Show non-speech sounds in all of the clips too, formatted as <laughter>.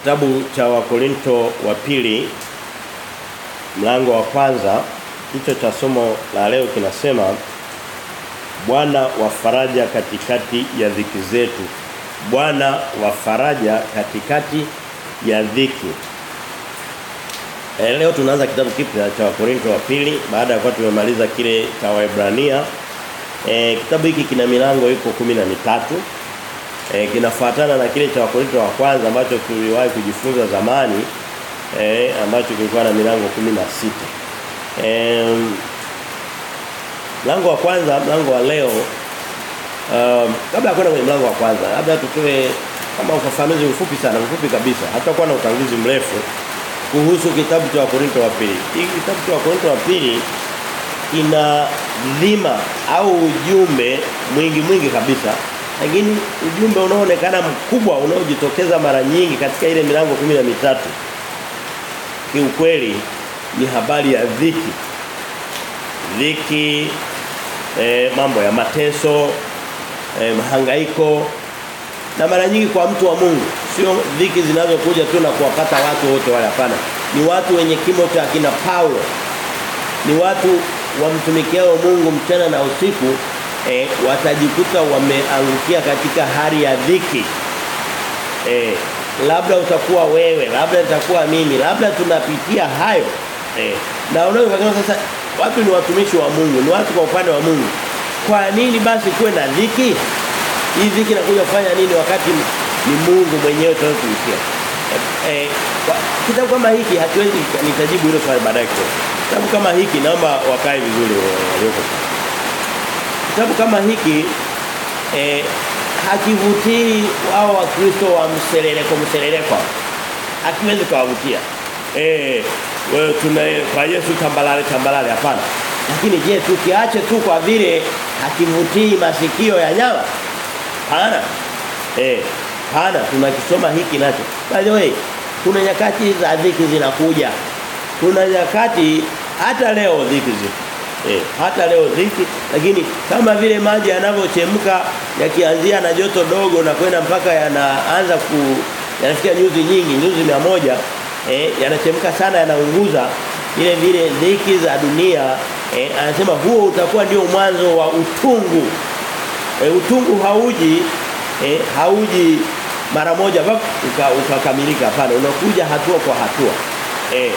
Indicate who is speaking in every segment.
Speaker 1: Kitabu cha Wakorinto wa pili mlango wa kwanza kichwa cha somo la leo kinasema Bwana wa faraja katikati ya dhiki zetu. Bwana wa faraja katikati ya dhiki. E, leo tunaanza kitabu kipya cha Wakorinto wa pili baada ya kuwa tumemaliza kile cha Waebrania. E, kitabu hiki kina milango iko kumi na mitatu e, kinafuatana na kile cha Wakorinto wa kwanza ambacho tuliwahi kujifunza zamani e, ambacho kilikuwa na milango kumi na sita. E, mlango wa kwanza mlango wa leo um, kabla ya kwenda kwenye mlango wa kwanza labda tutoe kama ufafanuzi mfupi sana mfupi kabisa. Hatakuwa na utangulizi mrefu kuhusu kitabu cha Wakorinto wa pili. Hiki kitabu cha Wakorinto wa pili ina dhima au ujumbe mwingi mwingi kabisa lakini ujumbe unaoonekana mkubwa unaojitokeza mara nyingi katika ile milango kumi na mitatu kiukweli ni habari ya dhiki. Dhiki e, mambo ya mateso e, mahangaiko. Na mara nyingi kwa mtu wa Mungu sio dhiki zinazokuja tu na kuwapata watu wote wale hapana ni watu wenye kimo cha kina Paulo. Ni watu wamtumikiao Mungu mchana na usiku e, watajikuta wameangukia katika hali ya dhiki. E, labda utakuwa wewe labda nitakuwa mimi labda tunapitia hayo. E, na unaweza sasa watu ni watumishi wa Mungu ni watu kwa upande wa Mungu. Kwa nini basi kuwe na dhiki? Hii dhiki inakuja kufanya nini wakati ni Mungu mwenyewe tunayotumikia e, e, kitabu kama hiki hatuwezi nitajibu hilo swali baadaye kitabu kama hiki naomba wakae vizuri walioko kitabu kama hiki eh, hakivutii wao wakristo wa mseleleko mseleleko hakiwezi kuwavutia. Eh wewe tuna kwa Yesu tambalale tambalale hapana. Lakini je tukiache tu kwa vile hakivutii masikio ya nyama? Hapana. Eh hapana tunakisoma hiki nacho. By the way kuna nyakati za dhiki zinakuja. Kuna nyakati hata leo dhiki zipo Eh, hata leo dhiki lakini kama vile maji yanavyochemka yakianzia na joto dogo na kwenda mpaka yanaanza ku yanafikia nyuzi nyingi nyuzi moja eh, yanachemka sana yanaunguza. Vile vile dhiki za dunia eh, anasema huo utakuwa ndio mwanzo wa utungu. Eh, utungu hauji eh, hauji mara moja ukakamilika uka pale unakuja hatua kwa hatua. Eh,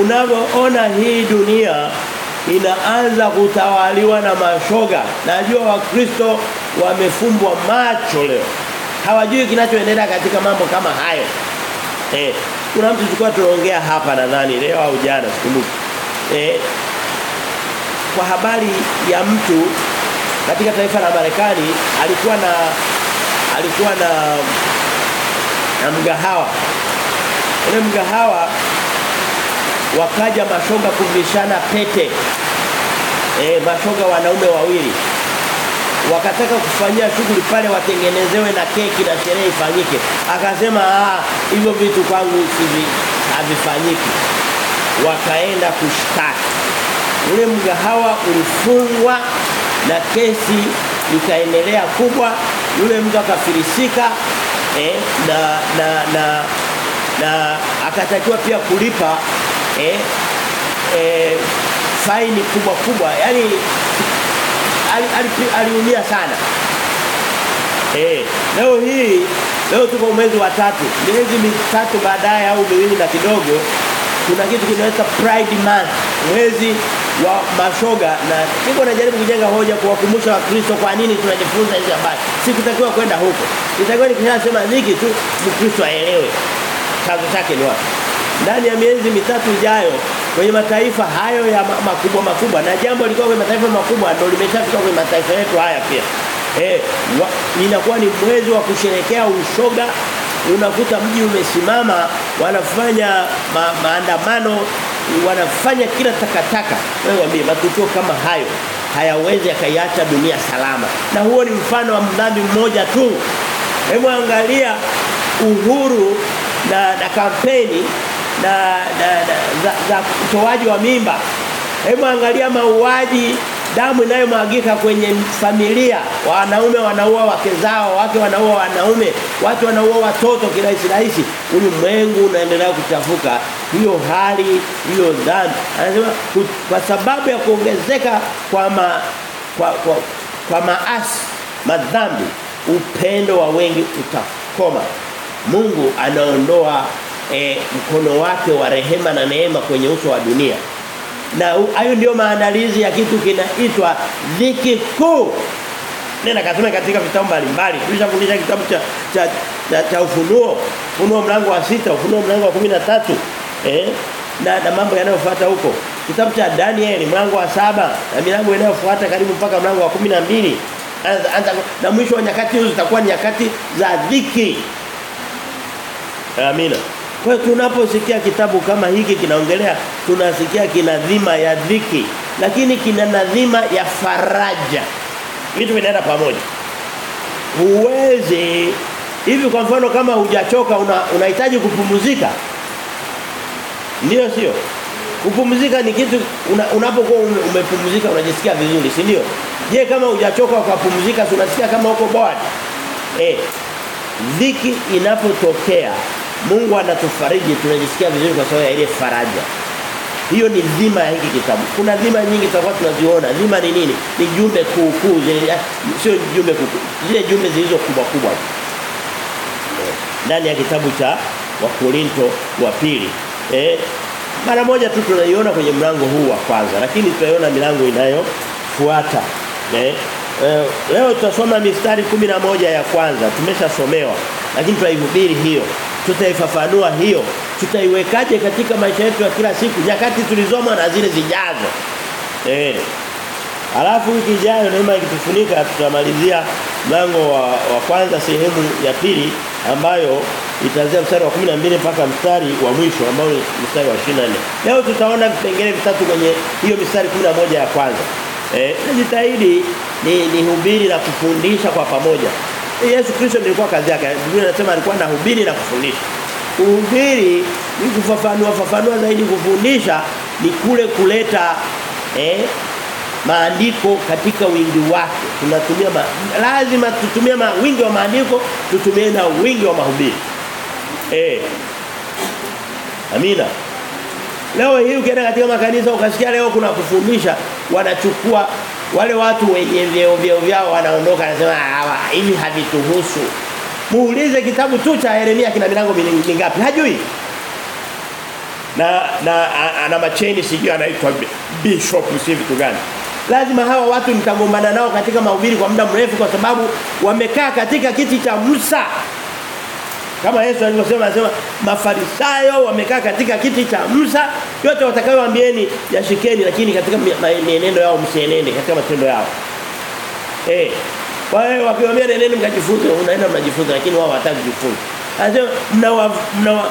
Speaker 1: unavyoona hii dunia inaanza kutawaliwa na mashoga. Najua wakristo wamefumbwa macho leo. Hawajui kinachoendelea katika mambo kama hayo. Eh, kuna mtu tulikuwa tunaongea hapa nadhani leo au jana sikumbuki. Eh, kwa habari ya mtu katika taifa la Marekani alikuwa na alikuwa na na mgahawa. Ule mgahawa wakaja mashoga kuvishana pete. E, mashoga wanaume wawili. Wakataka kufanyia shughuli pale watengenezewe na keki na sherehe ifanyike. Akasema ah hivyo vitu kwangu sivi havifanyiki. Wakaenda kushtaki. Ule mgahawa ulifungwa na kesi ikaendelea kubwa. Yule mtu akafilisika eh na na na na akatakiwa pia kulipa eh, eh, faini kubwa kubwa yani aliumia ali, ali sana. Eh leo hii leo tuko mwezi wa tatu. Miezi mitatu baadaye au miwili na kidogo kuna kitu kinaitwa Pride Month mwezi wa mashoga. Na niko najaribu kujenga hoja kuwakumbusha wakristo kwa nini tunajifunza hizi habari. Sikutakiwa kwenda huko. Nitakiwa nikisema dhiki tu mkristo aelewe. Chanzo chake ni wapi ndani ya miezi mitatu ijayo kwenye mataifa hayo ya makubwa makubwa. Na jambo liko kwenye mataifa makubwa ndio limeshafika kwenye mataifa yetu haya pia. Eh inakuwa ni mwezi wa kusherekea ushoga. Unakuta mji umesimama wanafanya ma, maandamano wanafanya kila takataka. Wewe waambie matukio kama hayo hayawezi akaiacha dunia salama. Na huo ni mfano wa mdhambi mmoja tu. Hebu angalia uhuru na na kampeni na, na, na za, za utoaji wa mimba. Hebu angalia mauaji damu inayomwagika kwenye familia. Wanaume wanaua wake zao wake wanaua wanaume watu wanaua watoto kirahisi rahisi ulimwengu unaendelea kuchafuka hiyo hali hiyo dhambi anasema kwa sababu ya kuongezeka kwa ma, kwa, kwa, kwa maasi madhambi upendo wa wengi utakoma. Mungu anaondoa e, mkono wake wa rehema na neema kwenye uso wa dunia. Na hayo ndio maandalizi ya kitu kinaitwa dhiki kuu. Nenda kasome katika vitabu mbalimbali. Tulishafundisha kitabu cha cha, cha, cha ufunuo. Ufunuo mlango wa sita ufunuo mlango wa 13 eh na, na mambo yanayofuata huko. Kitabu cha Daniel mlango wa saba na milango inayofuata karibu mpaka mlango wa 12 anza na mwisho wa nyakati hizo zitakuwa nyakati za dhiki. Amina kwa tunaposikia kitabu kama hiki kinaongelea tunasikia kina dhima ya dhiki lakini kina nadhima ya faraja. Vitu vinaenda pamoja. Uweze hivi kwa mfano kama hujachoka unahitaji una kupumzika. Ndio sio? Kupumzika ni kitu una, unapokuwa umepumzika unajisikia vizuri, si ndio? Je, kama hujachoka ukapumzika unasikia kama uko bored? Eh. Dhiki inapotokea Mungu anatufariji tunajisikia vizuri kwa sababu ya ile faraja. Hiyo ni dhima ya hiki kitabu. Kuna dhima nyingi tutakuwa tunaziona. Dhima ni nini? Ni jumbe kuu kuu zile sio jumbe kuu. Zile jumbe zilizo kubwa kubwa. Ndani ya kitabu cha Wakorinto wa pili. Eh mara moja tu tunaiona kwenye mlango huu wa kwanza lakini tutaiona milango inayofuata. Eh Eh, leo tutasoma mistari kumi na moja ya kwanza. Tumeshasomewa lakini tutaihubiri hiyo. Tutaifafanua hiyo. Tutaiwekaje katika maisha yetu ya kila siku nyakati tulizoma na zile zijazo. Eh alafu wiki ijayo neema ikitufunika tutamalizia mlango wa, wa kwanza sehemu ya pili ambayo itaanzia mstari wa 12 mpaka mstari wa mwisho ambao ni mstari wa 24 leo tutaona vipengele vitatu kwenye hiyo mstari 11 ya kwanza Eh, ni nihubiri na kufundisha kwa pamoja. Yesu Kristo nilikuwa kazi yake. Biblia inasema alikuwa anahubiri na kufundisha. Kuhubiri ni kufafanua fafanua zaidi kufundisha ni kule kuleta eh maandiko katika wingi wake. Tunatumia ma, lazima tutumie ma, wingi wa maandiko, tutumie na wingi wa mahubiri. Eh. Amina. Leo hii ukienda katika makanisa ukasikia leo kuna kufundisha wanachukua wale watu wenye vyeo vyeo vyao wanaondoka anasema hawa hivi havituhusu. Muulize kitabu tu cha Yeremia kina milango mingapi? Hajui. Na na ana macheni sijui anaitwa bishop si vitu gani. Lazima hawa watu nitagombana nao katika mahubiri kwa muda mrefu kwa sababu wamekaa katika kiti cha Musa. Kama Yesu alivyosema anasema mafarisayo wamekaa katika kiti cha Musa yote watakayowaambieni yashikeni lakini katika mienendo yao msienende katika matendo yao. Eh. Kwa hiyo wakiwaambia nendeni mkajifunze unaenda mnajifunza lakini wao hawataka kujifunza. Anasema mnawa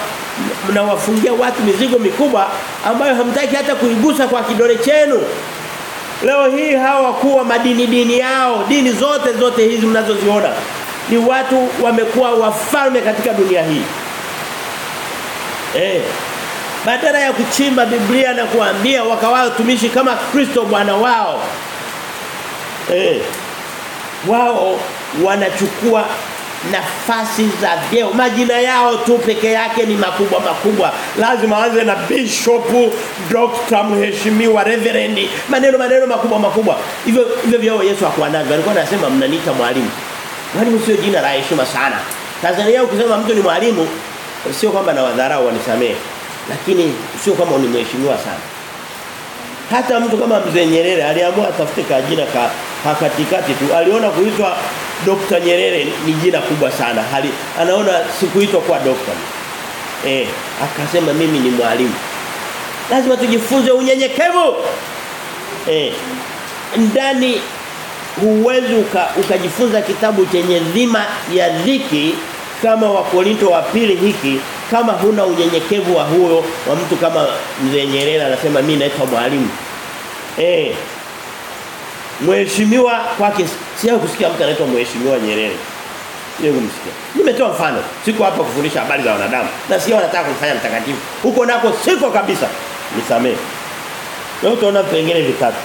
Speaker 1: mnawafungia watu mizigo mikubwa ambayo hamtaki hata kuigusa kwa kidole chenu. Leo hii hawa kuwa wa madini dini yao, dini zote zote hizi mnazoziona ni watu wamekuwa wafalme katika dunia hii. Eh. Badala ya kuchimba Biblia na kuambia wakawao tumishi kama Kristo Bwana wao. Eh. Wao wanachukua nafasi za vyeo. Majina yao tu peke yake ni makubwa makubwa. Lazima waanze na bishop, doctor, mheshimiwa, reverend. Maneno maneno makubwa makubwa. Hivyo hivyo vyao Yesu hakuwa navyo. Alikuwa anasema mnaniita mwalimu. Mwalimu sio jina la heshima sana. Tanzania ukisema mtu ni mwalimu sio kwamba na wadharau wanisamee. Lakini sio kama unimheshimiwa sana. Hata mtu kama mzee Nyerere aliamua atafute ka, ka katikati tu. Aliona kuitwa Dr. Nyerere ni jina kubwa sana. Hali anaona sikuitwa kwa doctor. Eh, akasema mimi ni mwalimu. Lazima tujifunze unyenyekevu. Eh, ndani huwezi uka, ukajifunza kitabu chenye dhima ya dhiki kama wa Korinto wa pili hiki kama huna unyenyekevu wa huyo wa mtu kama mzee Nyerere anasema mimi naitwa mwalimu. Eh. Mheshimiwa kwake sio kusikia mtu anaitwa mheshimiwa Nyerere. Sio kumsikia. Nimetoa mfano. Siko hapa kufundisha habari za wanadamu. Na sio wanataka kumfanya mtakatifu. Huko nako siko kabisa. Nisamee. Leo utaona vipengele vitatu.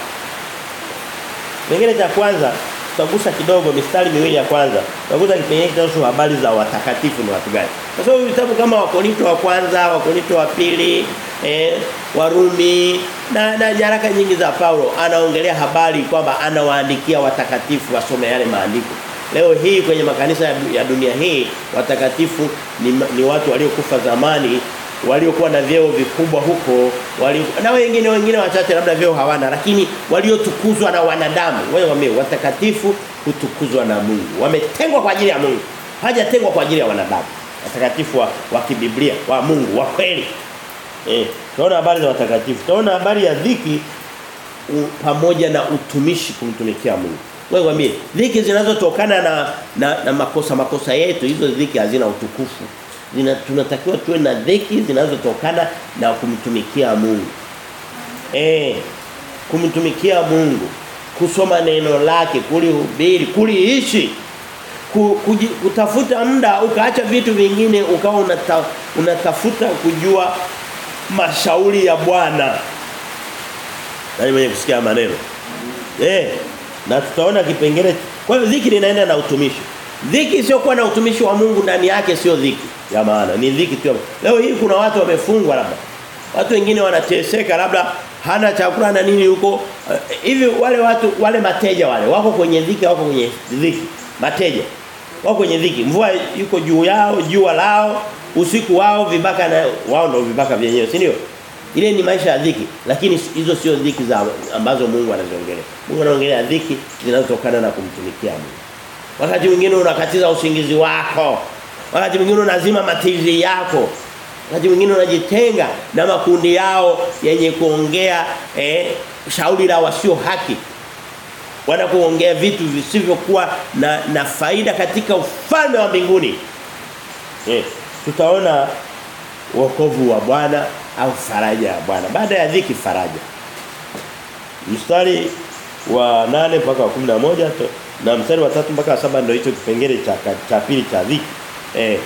Speaker 1: Kipengele cha kwanza tutagusa kidogo mistari miwili ya kwanza. Tutagusa kipengele kinachohusu habari za watakatifu ni watu gani. Kwa sababu vitabu kama Wakorinto wa kwanza, Wakorinto wa pili, eh, Warumi na, na nyaraka nyingi za Paulo anaongelea habari kwamba anawaandikia watakatifu wasome yale maandiko. Leo hii kwenye makanisa ya, dunia hii watakatifu ni, ni watu waliokufa zamani waliokuwa na vyeo vikubwa huko wali, na wengine wengine wachache labda vyeo hawana lakini waliotukuzwa na wanadamu wao wame watakatifu hutukuzwa na Mungu. Wametengwa kwa ajili ya Mungu. Hajatengwa kwa ajili ya wanadamu. Watakatifu wa, wa kibiblia wa Mungu wa kweli. Eh tunaona habari za watakatifu. Tunaona habari ya dhiki u, pamoja na utumishi kumtumikia Mungu. Wewe mwambie dhiki zinazotokana na, na na makosa makosa yetu hizo dhiki hazina utukufu zina tunatakiwa tuwe na dhiki zinazotokana na kumtumikia Mungu. Eh, kumtumikia Mungu, kusoma neno lake, kulihubiri, kuliishi. Kutafuta muda ukaacha vitu vingine ukawa unata, unatafuta kujua mashauri ya Bwana. Nani mwenye kusikia maneno? Eh, na tutaona kipengele. Kwa hiyo dhiki linaenda na utumishi. Dhiki sio kuwa na utumishi wa Mungu ndani yake sio dhiki ya maana ni dhiki tu. Leo hii kuna watu wamefungwa labda. Watu wengine wanateseka labda hana chakula na nini huko. Uh, hivi wale watu wale mateja wale wako kwenye dhiki wako kwenye dhiki. Mateja wako kwenye dhiki. Mvua yuko juu yao, jua lao, usiku wao vibaka na wao ndio vibaka vyenyewe, si ndio? Ile ni maisha ya dhiki, lakini hizo sio dhiki za ambazo Mungu anaziongelea. Mungu anaongelea dhiki zinazotokana na kumtumikia Mungu. Wakati mwingine unakatiza usingizi wako. Wakati mwingine unazima matizi yako. Wakati mwingine unajitenga na makundi yao yenye kuongea eh, shauri la wasio haki. Wanakuongea vitu visivyokuwa na, na faida katika ufalme wa mbinguni. Eh, tutaona wokovu wa Bwana au faraja ya Bwana. Baada ya dhiki faraja. Mstari wa 8 mpaka wa 11 na mstari wa tatu mpaka wa 7 ndio hicho kipengele cha cha pili cha dhiki. Eh,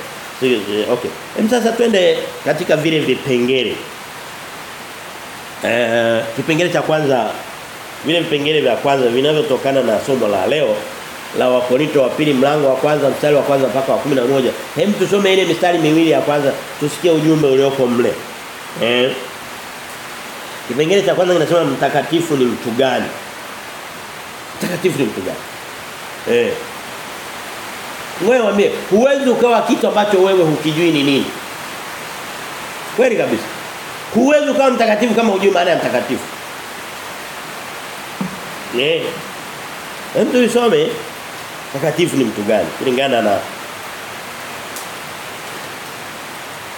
Speaker 1: okay. Hem sasa twende katika vile vipengele. Eh, kipengele cha kwanza vile vipengele vya kwanza vinavyotokana na somo la leo la Wakorinto wa pili mlango wa kwanza mstari wa kwanza mpaka wa 11. Hem tusome ile mistari miwili ya kwanza tusikie ujumbe ulioko mle. Eh. Kipengele cha kwanza kinasema mtakatifu ni mtu gani? Mtakatifu ni mtu gani? Eh. Wewe mwambie, huwezi ukawa kitu ambacho wewe hukijui ni nini. Kweli kabisa. Huwezi ukawa mtakatifu kama hujui maana ya mtakatifu. Eh. Mtu isome mtakatifu ni mtu gani kulingana na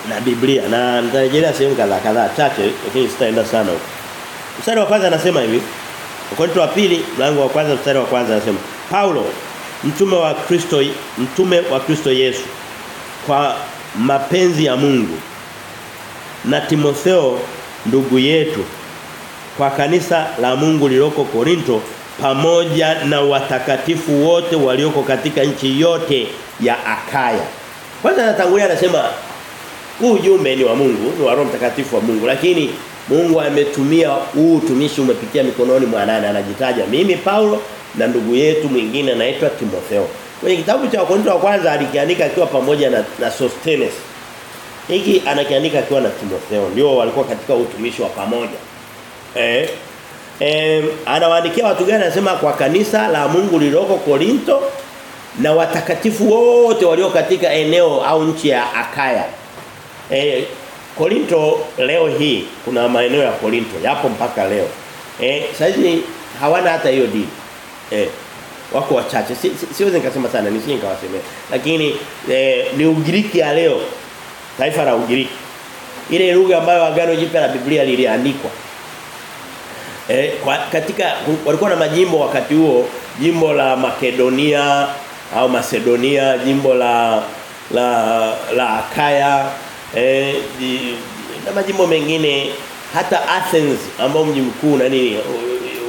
Speaker 1: na Biblia na nitarejelea sehemu kadhaa kadhaa chache lakini sitaenda sana huko. Mstari wa kwanza anasema hivi. Wakorintho wa pili mlango wa kwanza mstari wa kwanza anasema Paulo mtume wa Kristo mtume wa Kristo Yesu kwa mapenzi ya Mungu na Timotheo ndugu yetu kwa kanisa la Mungu liloko Korinto pamoja na watakatifu wote walioko katika nchi yote ya Akaya. Kwanza anatangulia anasema huu ujumbe ni wa Mungu, ni wa Roho Mtakatifu wa Mungu, lakini Mungu ametumia huu utumishi umepitia mikononi mwa nani anajitaja mimi Paulo na ndugu yetu mwingine anaitwa Timotheo. Kwenye kitabu cha Wakorintho wa kwanza alikiandika akiwa pamoja na, na Sostenes. Hiki anakiandika akiwa na Timotheo. Ndio walikuwa katika utumishi wa pamoja. Eh Eh, anawaandikia watu gani anasema kwa kanisa la Mungu lililoko Korinto na watakatifu wote walio katika eneo au nchi ya Akaya. Eh, Korinto leo hii kuna maeneo ya Korinto yapo mpaka leo. Eh, sasa hawana hata hiyo dini. Eh, wako wachache. Si, si, siwezi nikasema sana nisije nikawasemea. Lakini eh, ni Ugiriki ya leo. Taifa la Ugiriki. Ile lugha ambayo agano jipya la Biblia liliandikwa. Eh, kwa, katika walikuwa na majimbo wakati huo, jimbo la Makedonia au Macedonia, jimbo la la la Akaya, eh, di, na majimbo mengine hata Athens ambao mji mkuu na nini.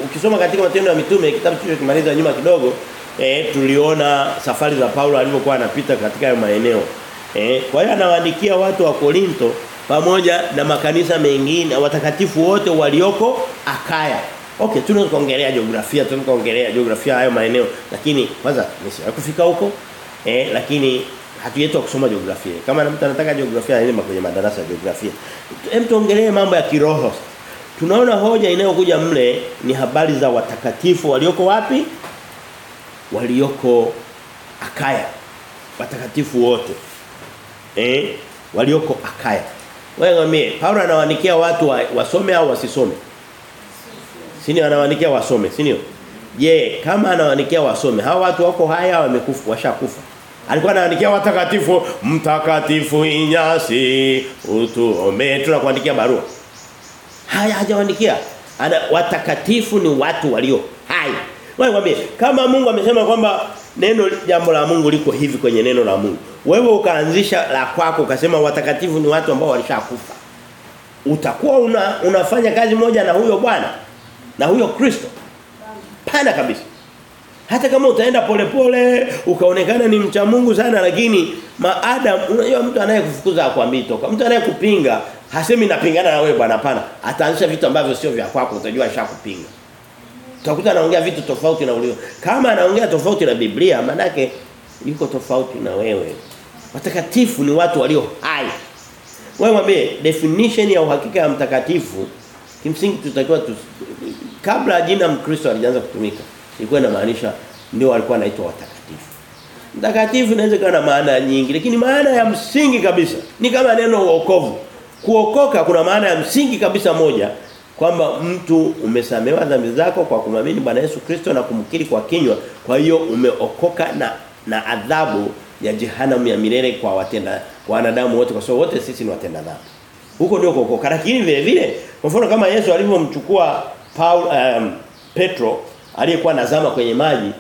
Speaker 1: Ukisoma katika matendo ya mitume kitabu hicho kimaliza nyuma kidogo, eh, tuliona safari za Paulo alivyokuwa anapita katika hayo maeneo. Eh, kwa hiyo anawaandikia watu wa Korinto pamoja na makanisa mengine watakatifu wote walioko Akaya. Okay, tunaweza kuongelea jiografia, tunaweza kuongelea jiografia hayo maeneo, lakini kwanza nisiwahi kufika huko. Eh, lakini hatuyetu kusoma jiografia. Kama mtu anataka jiografia aende kwenye madarasa ya jiografia. Hem tuongelee mambo ya kiroho. Tunaona hoja inayokuja mle ni habari za watakatifu walioko wapi? Walioko Akaya. Watakatifu wote. Eh, walioko Akaya. Wewe ngambie, Paulo anawaandikia watu wa, wasome au wasisome? Sini anawaandikia wasome, si ndio? Je, kama anawaandikia wasome, hawa watu wako haya wamekufa, washakufa. Alikuwa anaandikia watakatifu, mtakatifu Inyasi, utuombe, tunakuandikia barua. Haya hajawaandikia. Ana watakatifu ni watu walio hai. Wewe mwambie, kama Mungu amesema kwamba neno jambo la Mungu liko hivi kwenye neno la Mungu. Wewe ukaanzisha la kwako ukasema watakatifu ni watu ambao walishakufa. Utakuwa una, unafanya kazi moja na huyo Bwana na huyo Kristo. Pana kabisa. Hata kama utaenda polepole ukaonekana ni mcha Mungu sana lakini maadam unajua mtu anayekufukuza akwambii toka. Mtu anayekupinga hasemi napingana na wewe bwana pana. Ataanzisha vitu ambavyo sio vya kwako utajua ashakupinga. Utakuta anaongea vitu tofauti na ulio. Kama anaongea tofauti na Biblia manake yuko tofauti na wewe. Watakatifu ni watu walio hai. Wewe mwambie definition ya uhakika ya mtakatifu kimsingi tutakiwa tu, kabla jina Mkristo alianza kutumika ilikuwa inamaanisha ndio walikuwa wanaitwa watakatifu. Mtakatifu inaweza kuwa na maana nyingi lakini maana ya msingi kabisa ni kama neno wokovu. Kuokoka kuna maana ya msingi kabisa moja kwamba mtu umesamewa dhambi zako kwa kumwamini Bwana Yesu Kristo na kumkiri kwa kinywa kwa hiyo umeokoka na na adhabu ya jehanamu ya milele kwa watenda kwa wanadamu wote kwa sababu wote sisi ni watenda dhambi. Huko ndio kuokoka lakini vile vile kwa mfano kama Yesu alivyomchukua Paul um, Petro aliyekuwa nazama kwenye maji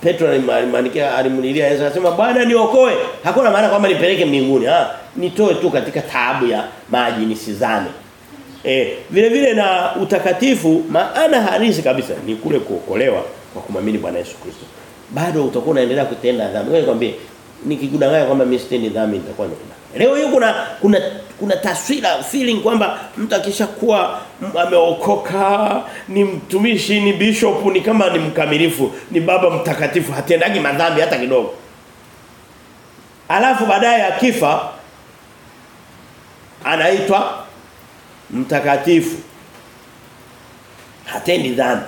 Speaker 1: Petro alimwandikia alimlilia Yesu akasema Bwana niokoe. Hakuna maana kwamba nipeleke mbinguni ah nitoe tu katika taabu ya maji nisizame. Eh vile vile na utakatifu maana halisi kabisa ni kule kuokolewa kwa kumamini Bwana Yesu Kristo. Bado utakuwa unaendelea kutenda dhambi. Wewe nikwambie nikikudanganya kwamba mimi sitendi dhambi nitakuwa nikuna. leo hiyo kuna kuna kuna taswira feeling kwamba mtu akishakuwa ameokoka ni mtumishi ni bishop ni kama ni mkamilifu ni baba mtakatifu hatendagi madhambi hata kidogo. Alafu baadaye akifa anaitwa mtakatifu. Hatendi dhambi.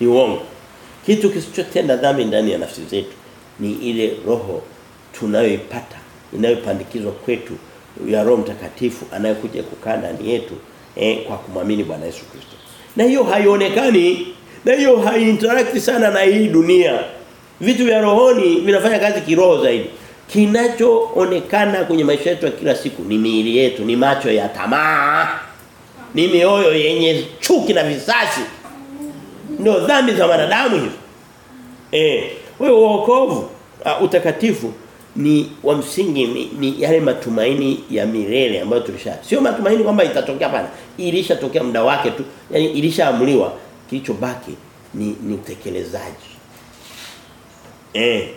Speaker 1: Ni uongo. Kitu kisichotenda dhambi ndani ya nafsi zetu ni ile roho tunayoipata inayopandikizwa kwetu ya Roho Mtakatifu anayekuja kukaa ndani yetu eh, kwa kumwamini Bwana Yesu Kristo. Na hiyo haionekani na hiyo haiinteract sana na hii dunia. Vitu vya rohoni vinafanya kazi kiroho zaidi. Kinachoonekana kwenye maisha yetu ya kila siku ni miili yetu, ni macho ya tamaa. Ni mioyo yenye chuki na visasi. Ndio dhambi za wanadamu hizo. Eh, wewe wokovu, uh, utakatifu ni wa msingi ni, ni yale matumaini ya milele ambayo tulisha. Sio matumaini kwamba itatokea pana. Ilishatokea muda wake tu. Yaani ilishaamuliwa kilichobaki ni ni utekelezaji. Eh.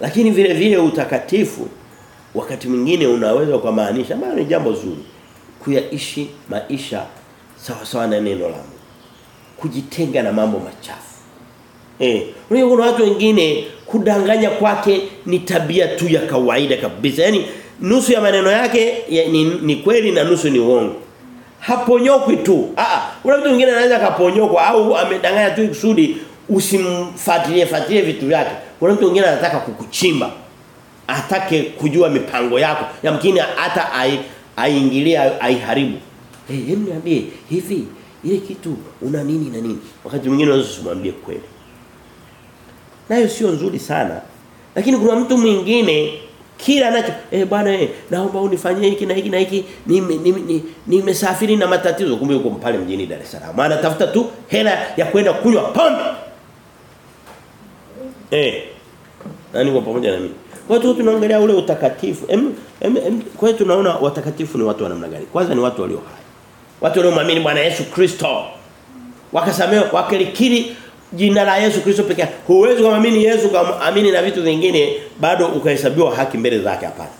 Speaker 1: Lakini vile vile utakatifu wakati mwingine unaweza kumaanisha maana ni jambo zuri kuyaishi maisha sawa sawa na neno la Mungu. Kujitenga na mambo machafu. Eh, kuna watu wengine kudanganya kwake ni tabia tu ya kawaida kabisa. Yaani nusu ya maneno yake ya, ni, ni kweli na nusu ni uongo. Haponyokwi tu. Ah, kuna mtu mwingine anaweza kaponyokwa au amedanganya tu kusudi usimfuatilie fuatilie vitu vyake. Kuna mtu mwingine anataka kukuchimba. Atake kujua mipango yako. Yamkini hata aingilia aiharibu. Eh, hey, niambie hivi ile kitu una nini na nini? Wakati mwingine unaweza usimwambie kweli nayo sio nzuri sana. Lakini kuna mtu mwingine kila anacho eh bwana eh naomba unifanyie hiki na hiki na hiki. Nimesafiri na matatizo. Kumbe uko pale mjini Dar es Salaam. Maana tafuta tu hela ya kwenda kunywa pombe. Eh. Nani kwa pamoja na mimi? Kwa hiyo tunaangalia ule utakatifu. Em, em, em, kwa hiyo tunaona watakatifu ni watu wa namna gani? Kwanza ni watu walio hai. Watu waliomwamini Bwana Yesu Kristo. Wakasamewa wakilikiri jina la Yesu Kristo pekee. Huwezi kumwamini Yesu kuamini na vitu vingine bado ukahesabiwa haki mbele zake hapana.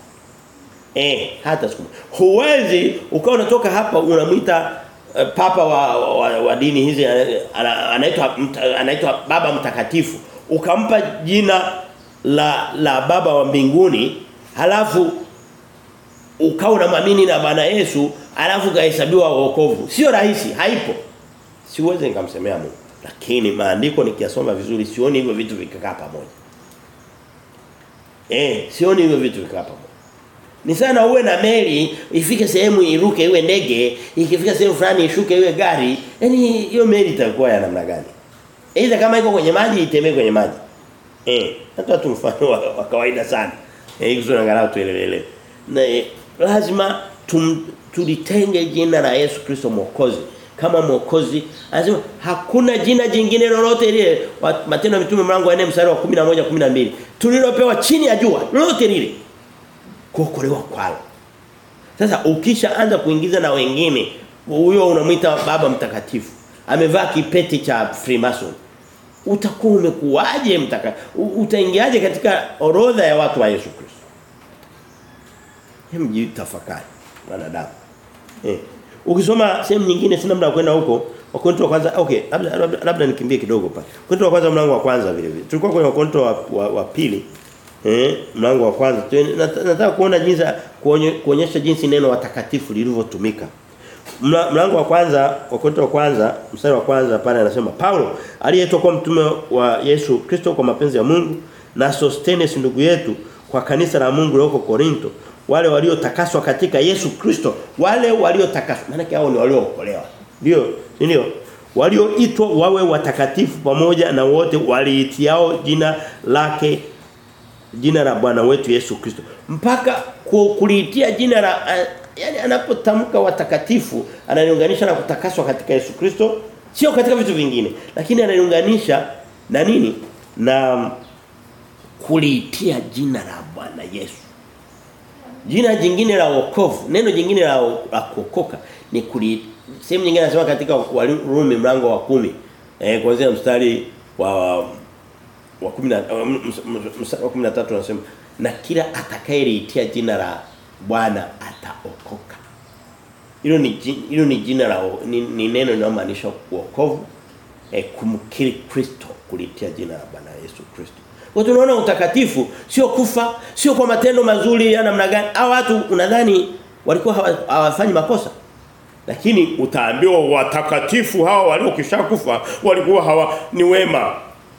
Speaker 1: Eh, hata siku. Huwezi ukawa unatoka hapa unamuita uh, papa wa, wa, wa dini hizi anaitwa anaitwa baba mtakatifu ukampa jina la la baba wa mbinguni halafu ukao unamwamini na Bwana Yesu alafu kahesabiwa wokovu sio rahisi haipo siwezi nikamsemea Mungu lakini maandiko nikiasoma vizuri sioni hivyo vitu vikakaa pamoja. Eh sioni hivyo vitu vikakaa pamoja. Ni sana uwe na meli ifike sehemu iruke iwe ndege ikifika sehemu fulani ishuke iwe gari. Yani hiyo meli itakuwa ya namna gani? Aidha kama iko kwenye maji itembee kwenye maji. Eh hata tu mfano wa, wa kawaida sana. Eh hizo angalau tuelewele. Na eh, lazima tum, tulitenge jina la Yesu Kristo mwokozi kama mwokozi anasema hakuna jina jingine lolote lile matendo ya mitume mlango wa 4 mstari wa 11 12 tulilopewa chini ya jua lolote lile kuokolewa kwalo. Sasa ukishaanza kuingiza na wengine huyo unamwita baba mtakatifu. Amevaa kipeti cha Freemason. Utakuwa umekuaje mtaka utaingiaje katika orodha ya watu wa Yesu Kristo? Hem tafakari wanadamu. Eh. Ukisoma sehemu nyingine sina muda kwenda huko. Wakorintho wa kwanza okay labda labda, labda nikimbie kidogo pale. Wakorintho wa kwanza mlango wa kwanza vile vile. Tulikuwa kwenye Wakorintho wa, wa, wa pili Eh, mlango wa kwanza. Nataka kuona jinsi kuonyesha jinsi neno watakatifu lilivyotumika. Mla- Mlango wa kwanza Wakorinto wa kwanza mstari wa kwanza pale anasema Paulo aliyeitwa kwa mtume wa Yesu Kristo kwa mapenzi ya Mungu na Sostenes ndugu yetu kwa kanisa la Mungu liloko Korinto wale waliotakaswa katika Yesu Kristo wale waliotakaswa. Maana hao ni waliookolewa. Ndio ndio. Walioitwa wawe watakatifu pamoja na wote waliitiao jina lake jina la Bwana wetu Yesu Kristo. Mpaka ku- kuliitia jina la yani anapotamka watakatifu ananiunganisha na kutakaswa katika Yesu Kristo sio katika vitu vingine lakini ananiunganisha na nini? Na kuliitia jina la Bwana Yesu jina jingine la wokovu neno jingine la, la kuokoka ni kuli sehemu nyingine anasema katika Warumi mlango wa kumi eh kuanzia mstari wa wa 10 mstari wa 13 anasema na kila atakayeliitia jina la Bwana ataokoka. Hilo ni hilo ni jina la ni, ni neno linalomaanisha wokovu eh, kumkiri Kristo kulitia jina la Bwana Yesu Kristo. Kwa unaona utakatifu sio kufa, sio kwa matendo mazuri ya namna gani. Hao watu unadhani walikuwa hawafanyi makosa? Lakini utaambiwa watakatifu hawa waliokishakufa walikuwa hawa ni wema.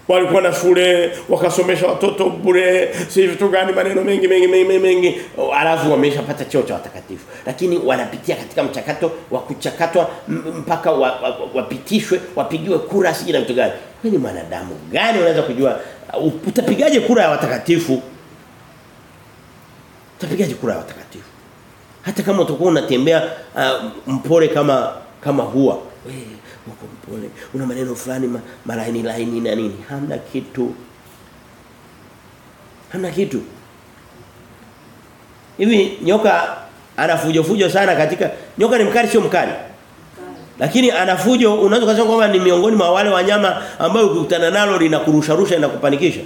Speaker 1: Walikuwa na shule, wakasomesha watoto bure, si vitu gani maneno mengi mengi mengi mengi, alafu wameshapata cheo cha watakatifu. Lakini wanapitia katika mchakato wa kuchakatwa mpaka mpaka wa- wa- wapitishwe, wapigiwe kura si na vitu gani. Wewe ni mwanadamu gani unaweza kujua utapigaje kura ya watakatifu? Utapigaje kura ya watakatifu? Hata kama utakuwa unatembea uh, mpole kama kama huwa. Wewe mpole. Una maneno fulani ma, malaini laini na nini? Hamna kitu. Hamna kitu. Hivi nyoka anafujofujo sana katika nyoka ni mkali sio mkali. Lakini anafujo unaweza kusema kwamba ni miongoni mwa wale wanyama ambao ukikutana nalo linakurusha rusha na kupanikisha.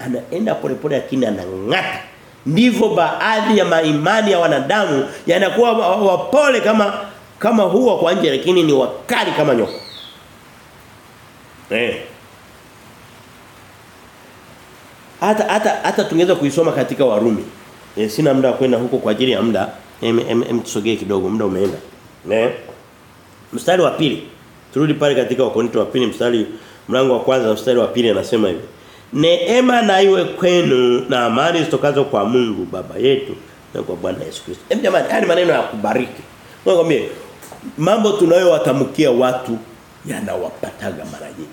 Speaker 1: Anaenda polepole lakini anang'ata. Ndivyo baadhi ya maimani ya wanadamu yanakuwa wapole kama kama huwa kwa nje lakini ni wakali kama nyoka. Eh. Hata hata hata tungeweza kuisoma katika Warumi. E, sina muda wa kwenda huko kwa ajili ya muda. Em, em, em tusogee kidogo muda umeenda. Eh. Mstari wa pili. Turudi pale katika Wakorintho wa pili mstari mlango wa kwanza mstari wa pili anasema hivi. Neema na iwe kwenu na amani zitokazo kwa Mungu Baba yetu na kwa Bwana Yesu Kristo. Hem jamani, haya ni maneno ya kubariki. Ngoja mambo tunayowatamkia watu yanawapataga mara nyingi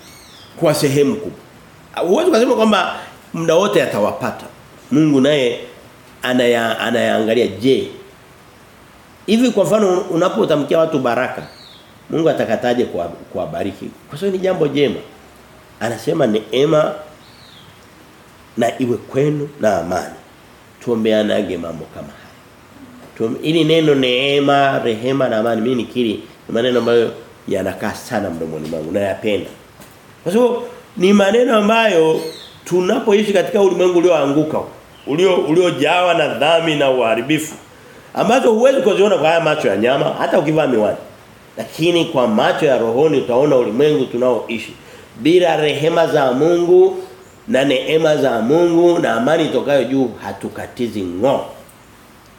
Speaker 1: kwa sehemu kubwa. Huwezi kusema kwamba muda wote atawapata. Mungu naye anaya anayaangalia je hivi kwa mfano unapotamkia watu baraka Mungu atakataje kuwabariki. Kwa sababu ni jambo jema. Anasema neema na iwe kwenu na amani. Tuombeanage mambo kama haya. Tuombe, ili neno neema rehema na amani mimi nikiri ni maneno ambayo yanakaa sana mdomoni mwangu na yapenda. Kwa sababu ni maneno ambayo tunapoishi katika ulimwengu ulioanguka ulio uliojawa na dhami na uharibifu ambazo huwezi kuziona kwa haya macho ya nyama hata ukivaa miwani Lakini kwa macho ya rohoni utaona ulimwengu tunaoishi bila rehema za Mungu na neema za Mungu na amani tokayo juu hatukatizi ng'o.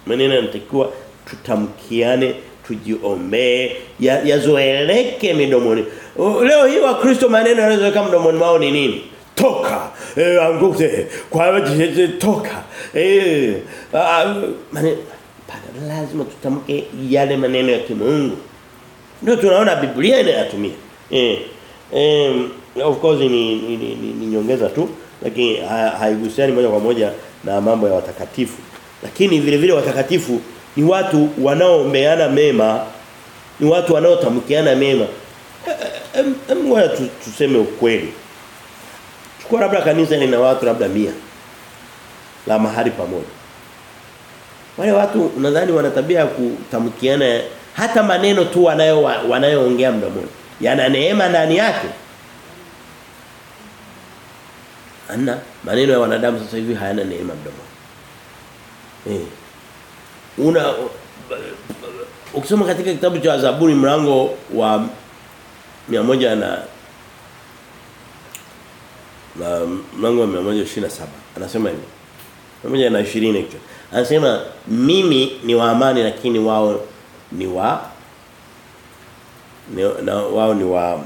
Speaker 1: Maneno yanatakiwa tutamkiane, tujiombee, yazoeleke ya midomoni. Leo hii wa Kristo maneno yanayoweka mdomoni wao ni nini? Toka, eh anguke, kwa toka. Eh maneno lazima tutamke yale maneno ya kimungu. Ndio tunaona Biblia ile inatumia. Eh um, of course ni ni, ni, ni, ni nyongeza tu lakini haigusiani moja kwa moja na mambo ya watakatifu. Lakini vile vile watakatifu ni watu wanaoombeana mema, ni watu wanaotamkiana mema. Hem ngoja tuseme ukweli. Chukua labda kanisa lina watu labda mia la mahali pamoja. Wale watu nadhani wana tabia ya kutamkiana hata maneno tu wanayo wanayoongea mdomoni. Yana neema ndani yake. Ana maneno ya wanadamu sasa hivi hayana neema mdomoni. Eh. Una ukisoma katika kitabu cha Zaburi mlango wa 100 na mlango wa 127 anasema hivi. 120 hicho. Anasema mimi ni wa amani lakini wao ni wa ni, na wao ni wa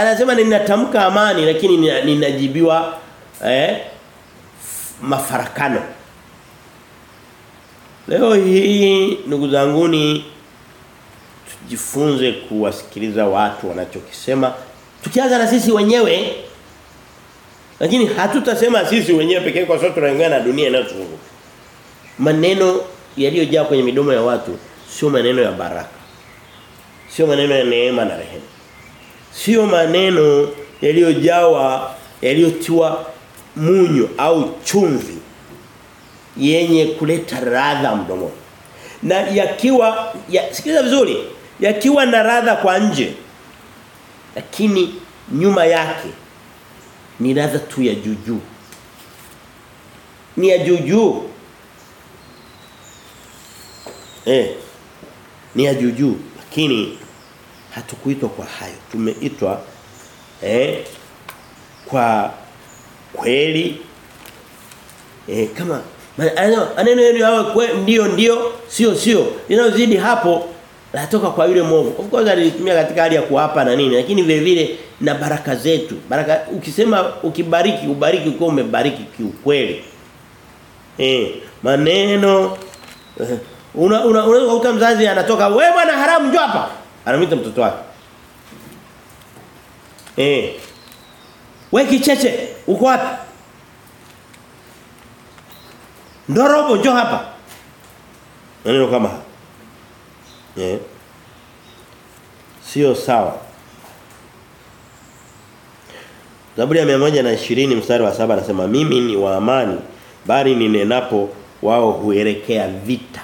Speaker 1: anasema ninatamka amani lakini ninajibiwa eh mafarakano. Leo hii ndugu zanguni tujifunze kuwasikiliza watu wanachokisema tukianza na sisi wenyewe lakini hatutasema sisi wenyewe pekee kwa sababu tunaongea na dunia inayotuzunguka. Maneno yaliyojaa kwenye midomo ya watu sio maneno ya baraka. Sio maneno ya neema na rehema. Sio maneno yaliyojawa yaliyotiwa munyo au chumvi yenye kuleta radha mdomoni. Na yakiwa ya, sikiliza vizuri, yakiwa na radha kwa nje lakini nyuma yake ni radha tu ya juju. Ni ya juju. Eh. Ni ya juu lakini hatukuitwa kwa hayo. Tumeitwa eh kwa kweli eh kama maneno yenu yawe ndio ndio sio sio linalozidi hapo latoka kwa yule mwovu. Of course alitumia katika hali ya kuapa na nini lakini vile vile na baraka zetu. Baraka ukisema ukibariki ubariki uko umebariki kiukweli. Eh maneno eh, una unaweza kukuta mzazi anatoka wewe bwana haramu njoo hapa. Anamwita mtoto wake. Eh. Wewe kicheche uko wapi? Ndorobo njoo hapa. Maneno kama. Eh. Sio sawa. Zaburi ya 120 mstari wa saba anasema mimi ni wa amani bali ninenapo wao huelekea vita.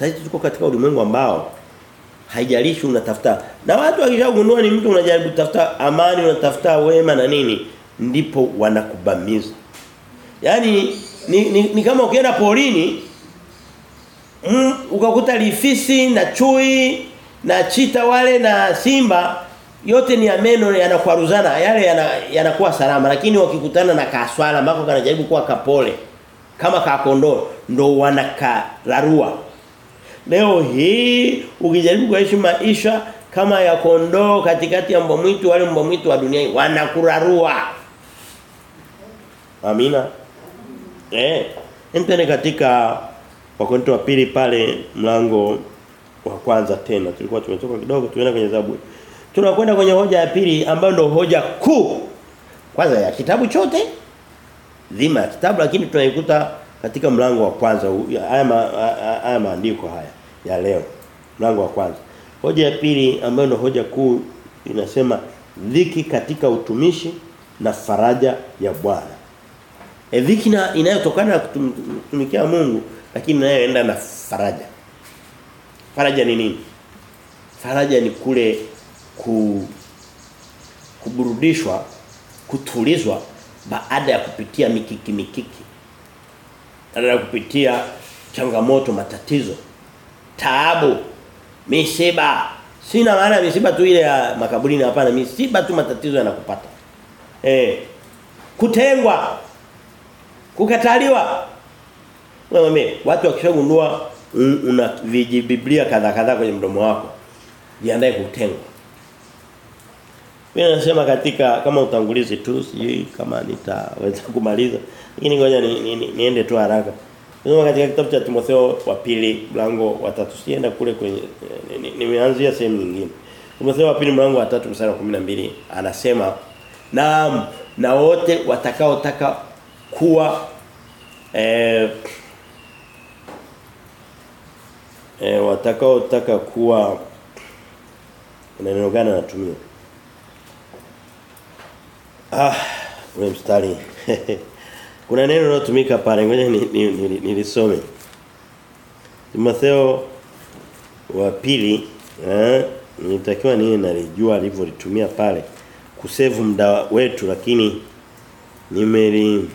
Speaker 1: Sasa tuko katika ulimwengu ambao haijalishi unatafuta. Na watu wakishagundua ni mtu unajaribu kutafuta amani unatafuta wema na nini ndipo wanakubamiza. Yaani ni, ni, ni kama ukienda polini mm, ukakuta lifisi na chui na chita wale na simba yote ni ameno yanakuaruzana yale yanakuwa yana salama lakini wakikutana na kaswala ambako kanajaribu kuwa kapole kama kakondoo ndo wanakararua leo hii ukijaribu kuishi maisha kama ya kondoo katikati ya mbwa mwitu wale mbwa mwitu wa dunia wanakurarua. Amina. Eh entene katika wakorintho wa pili pale mlango wa kwanza tena. Tulikuwa tumetoka kidogo tuenda kwenye zaburi. Tunakwenda kwenye hoja ya pili ambayo ndio hoja kuu. Kwanza ya kitabu chote dhima ya kitabu lakini tunaikuta katika mlango wa kwanza haya haya maandiko haya ya leo. Mlango wa kwanza. Hoja ya pili ambayo ndio hoja kuu inasema dhiki katika utumishi na faraja ya Bwana. E dhiki na inayotokana na kutumikia Mungu lakini inayoenda na faraja. Faraja ni nini? Faraja ni kule ku kuburudishwa kutulizwa baada ya kupitia mikiki mikiki baada ya kupitia changamoto matatizo taabu Misiba. Sina maana misiba tu ile ya makaburini hapana, misiba tu matatizo yanakupata. Eh. Kutengwa. Kukataliwa. Wewe watu wakishagundua una vijibiblia kadha kadha kwenye mdomo wako. Jiandae kutengwa. Mimi nasema katika kama utangulizi tu sijui kama nitaweza kumaliza. Lakini ngoja ni, ni, ni, niende tu haraka. Nasema katika kitabu cha Timotheo wa pili mlango wa 3 sienda kule kwenye nimeanzia ni, sehemu nyingine. Timotheo wa pili mlango wa 3 mstari wa 12 anasema naam na wote watakaotaka kuwa eh, eh watakaotaka kuwa neno gani anatumia Ah, ule mstari. <laughs> Kuna neno linalotumika pale, ngoja nilisome. Ni, ni, ni Timotheo wa pili, eh, nitakiwa niwe nalijua alivyolitumia pale kusevu muda wetu lakini nimeli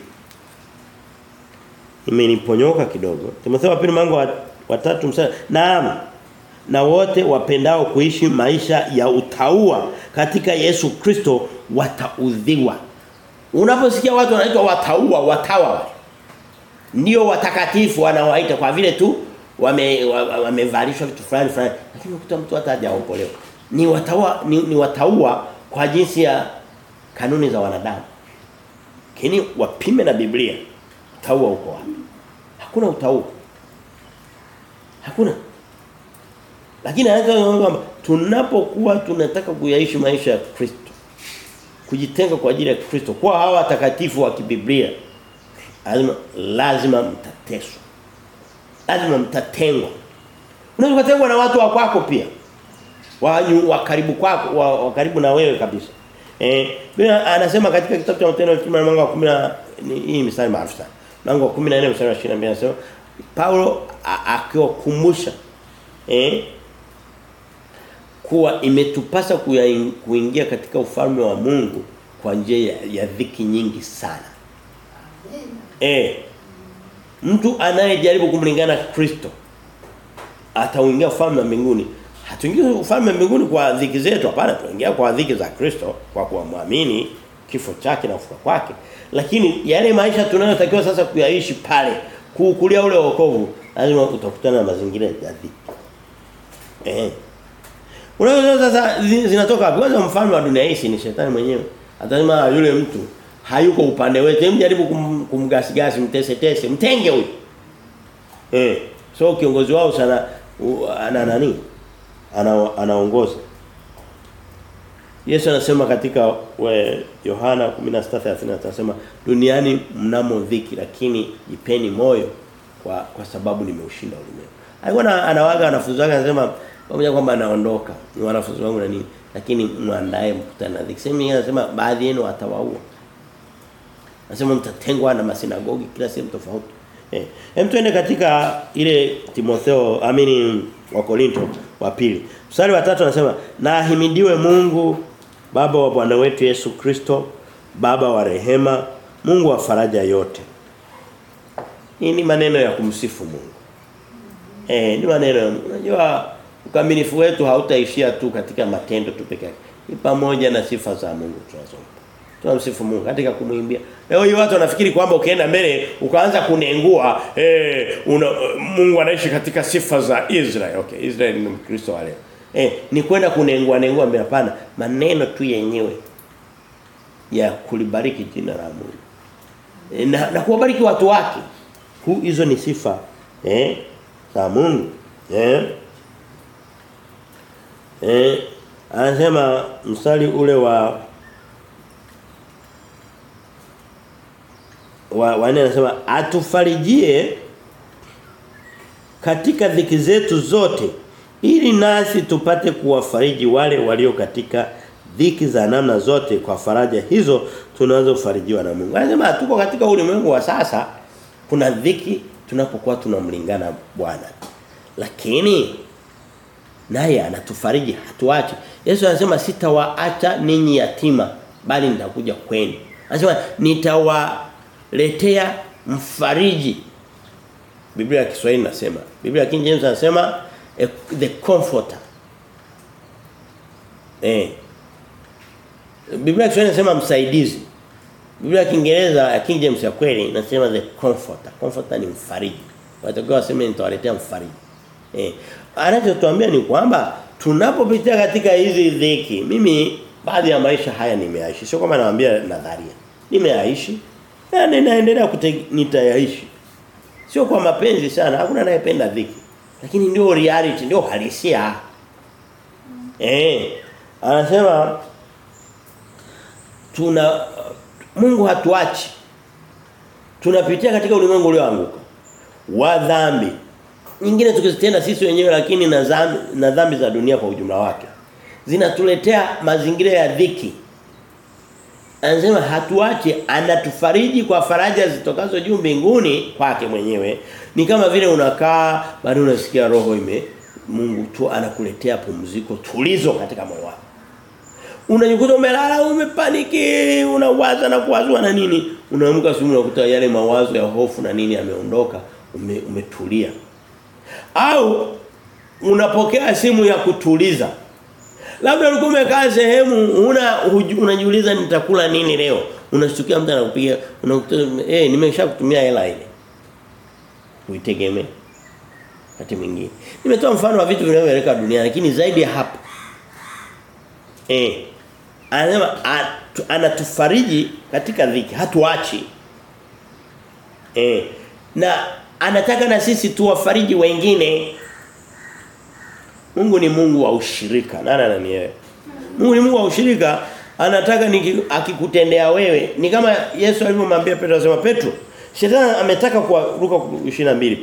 Speaker 1: imeniponyoka kidogo. Timotheo wa pili mlango wa, wa tatu. Naam. Na wote wapendao kuishi maisha ya utaua katika Yesu Kristo wataudhiwa. Unaposikia watu wanaitwa wataua, watawa wale. ndio watakatifu wanawaita kwa vile tu wamevalishwa wame vitu fulani fulani lakini ukuta mtu hata hajaokolewa. Ni wataua ni, ni wataua kwa jinsi ya kanuni za wanadamu. Lakini wapime na Biblia. Utaua uko wapi? Hakuna utaua. Hakuna. Lakini anaweza kwamba tunapokuwa tunataka kuyaishi maisha ya Kristo kujitenga kwa ajili ya Kristo. Kwa hawa watakatifu wa kibiblia lazima lazima mtateswa. Lazima mtatengwa. Unaweza kutengwa na watu wa kwako pia. Wa, wa karibu kwako wa, wa karibu na wewe kabisa. Eh bila anasema katika kitabu cha Matendo mlango wa 10 hii mstari maarufu sana. Mlango wa 14 mstari wa 22 anasema Paulo akiwakumbusha eh kuwa imetupasa kuingia katika ufalme wa Mungu kwa njia ya, ya dhiki nyingi sana. Eh. Mtu anayejaribu kumlingana Kristo atauingia ufalme wa mbinguni. Hatuingii ufalme wa mbinguni kwa dhiki zetu hapana, tuingia kwa dhiki za Kristo kwa kuamini kifo chake na ufufuko kwake. Lakini yale maisha tunayotakiwa sasa kuyaishi pale, kuukulia ule wokovu, lazima utakutana na mazingira ya dhiki. Eh. Unaweza sasa zinatoka wapi? Kwanza mfalme wa dunia hii ni shetani mwenyewe. Atasema yule mtu hayuko upande wetu. Hebu jaribu kum, kumgasigasi mtese tese, mtenge huyu. Eh, so kiongozi wao sana ana nani? Ana anaongoza. Yesu anasema katika we, Yohana 16:33 anasema duniani mnamo dhiki lakini jipeni moyo kwa kwa sababu nimeushinda ulimwengu. Alikuwa anawaga wanafunzi wake anasema pamoja kwamba anaondoka ni wanafunzi wangu na nini lakini mwandae mkutana na dhiki. Sema anasema baadhi yenu watawaua. Anasema mtatengwa na masinagogi kila sehemu tofauti. Eh, hem tuende katika ile Timotheo amini wa Korinto wa pili. Mstari wa 3 anasema na ahimidiwe Mungu Baba wa Bwana wetu Yesu Kristo, Baba wa rehema, Mungu wa faraja yote. Hii ni maneno ya kumsifu Mungu. Eh, ni maneno unajua ukamilifu wetu hautaishia tu katika matendo tu peke yake. Ni pamoja na sifa za Mungu tunazompa. Tunamsifu Mungu katika kumuimbia. Leo hii watu wanafikiri kwamba ukienda mbele ukaanza kunengua eh una, Mungu anaishi katika sifa za Israel. Okay, Israel ni Mkristo wale. Eh ni kwenda kunengua nengua mbele hapana. Maneno tu yenyewe ya kulibariki jina la Mungu. E, na, na kuwabariki watu wake. Hizo ni sifa eh za Mungu. Eh Eh anasema mstari ule wa wa wanne anasema atufarijie katika dhiki zetu zote ili nasi tupate kuwafariji wale walio katika dhiki za namna zote kwa faraja hizo tunazofarijiwa na Mungu. Anasema tuko katika ulimwengu wa sasa kuna dhiki tunapokuwa tunamlingana Bwana. Lakini naye anatufariji hatuachi. Yesu anasema sitawaacha ninyi yatima bali nitakuja kwenu. Anasema nitawaletea mfariji. Biblia ya Kiswahili nasema. Biblia ya King James anasema the comforter. Eh. Biblia ya Kiswahili inasema msaidizi. Biblia ya Kiingereza ya King James ya kweli inasema the comforter. Comforter ni mfariji. Watakiwa waseme nitawaletea mfariji. Eh. Anachotuambia ni kwamba tunapopitia katika hizi dhiki, mimi baadhi ya maisha haya nimeyaishi. Sio kama naambia nadharia. Nimeyaishi. Na ninaendelea nitayaishi. Sio kwa mapenzi sana, hakuna anayependa dhiki. Lakini ndio reality, ndio halisia. Eh. Anasema tuna Mungu hatuachi. Tunapitia katika ulimwengu ulioanguka wa dhambi. Nyingine tukizitenda sisi wenyewe lakini na dhambi na dhambi za dunia kwa ujumla wake. Zinatuletea mazingira ya dhiki. Anasema hatuache anatufariji kwa faraja zitokazo juu mbinguni kwake mwenyewe. Ni kama vile unakaa bado unasikia roho ime Mungu tu anakuletea pumziko tulizo katika moyo wako. Unajikuta umelala umepaniki unawaza na kuwazua na nini unaamka asubuhi unakuta yale mawazo ya hofu na nini yameondoka ume, umetulia au unapokea simu ya kutuliza. Labda ulikuwa umekaa sehemu una unajiuliza nitakula nini leo? Unashtukia mtu anakupigia unakuta eh hey, nimeshakutumia hela ile. Uitegemee wakati mwingine. Nimetoa mfano wa vitu vinavyoeleka dunia lakini zaidi ya hapo. Eh anasema anatufariji katika dhiki hatuachi. Eh na anataka na sisi tuwafariji wengine. Mungu ni Mungu wa ushirika. Nani ananielewa? Mungu ni Mungu wa ushirika. Anataka akikutendea wewe. Ni kama Yesu alivyomwambia Petro anasema Petro shetani ametaka kwa Luka 22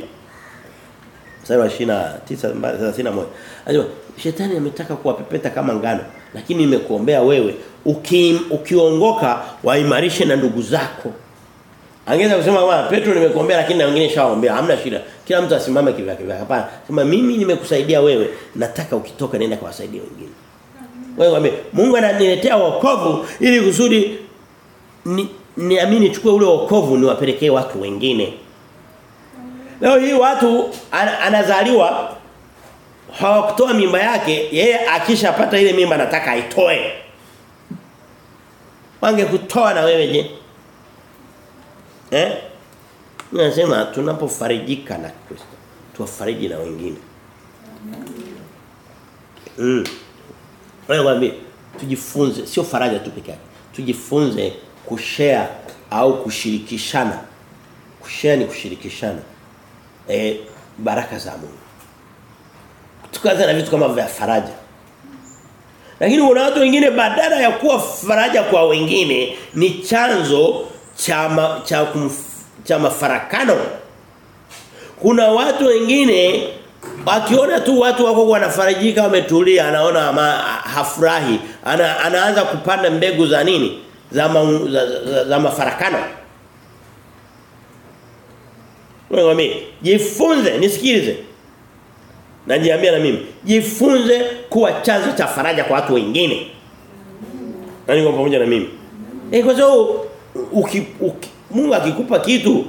Speaker 1: mstari wa 29 31 anasema shetani ametaka kuwapepeta kama ngano lakini nimekuombea wewe uki, ukiongoka waimarishe na ndugu zako angeza kusema bwana Petro nimekuombea lakini na wengine shawaombea hamna shida. Kila mtu asimame kivyake vyake hapana. Sema mimi nimekusaidia wewe. Nataka ukitoka nenda kuwasaidia wengine. Wewe wame Mungu ananiletea wokovu ili kusudi ni niamini chukue ule wokovu niwapelekee watu wengine. Leo hii watu an, anazaliwa hawakutoa mimba yake, yeye akishapata ile mimba anataka aitoe. Wange kutoa na wewe je? Eh? Nasema tunapofarijika na Kristo, tuwafariji na wengine. Mm. Wewe mwambie tujifunze sio faraja tu peke yake. Tujifunze kushare au kushirikishana. Kushare ni kushirikishana eh, baraka za Mungu. tukaza na vitu kama vya faraja. Lakini kuna watu wengine badala ya kuwa faraja kwa wengine ni chanzo cha ma, cha kumf, cha mafarakano. Kuna watu wengine wakiona tu watu wako wanafarajika wametulia anaona ama, hafurahi ana, anaanza kupanda mbegu za nini za, ma, za, za, za mafarakano Wewe mimi jifunze nisikilize. Najiambia na mimi, jifunze kuwa chanzo cha faraja kwa watu wengine. Nani kwa pamoja na mimi? Eh kwa sababu uki, uki, Mungu akikupa kitu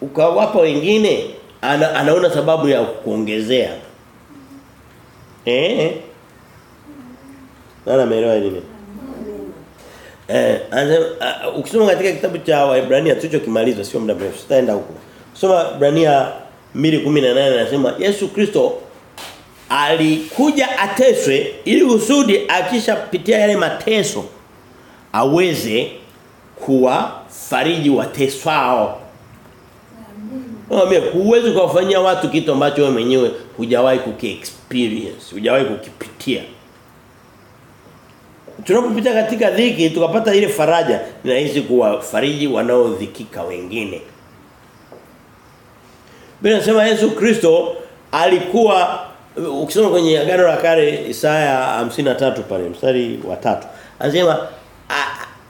Speaker 1: ukawapa wengine ana, anaona sababu ya kuongezea. Eh? Nana ameelewa nini? Eh, uh, ukisoma katika kitabu cha Waebrania tulichokimaliza sio muda mrefu, sitaenda huko. Soma Waebrania 2:18 anasema Yesu Kristo alikuja ateswe ili usudi akishapitia yale mateso aweze kuwa fariji wateswao. Mwambie huwezi kuwafanyia watu kitu ambacho wewe mwenyewe hujawahi kukiexperience, hujawahi kukipitia. Tunapopita katika dhiki tukapata ile faraja, ninahisi kuwa fariji wanaodhikika wengine. Biblia inasema Yesu Kristo alikuwa ukisoma kwenye agano la kale Isaya 53 pale mstari wa tatu anasema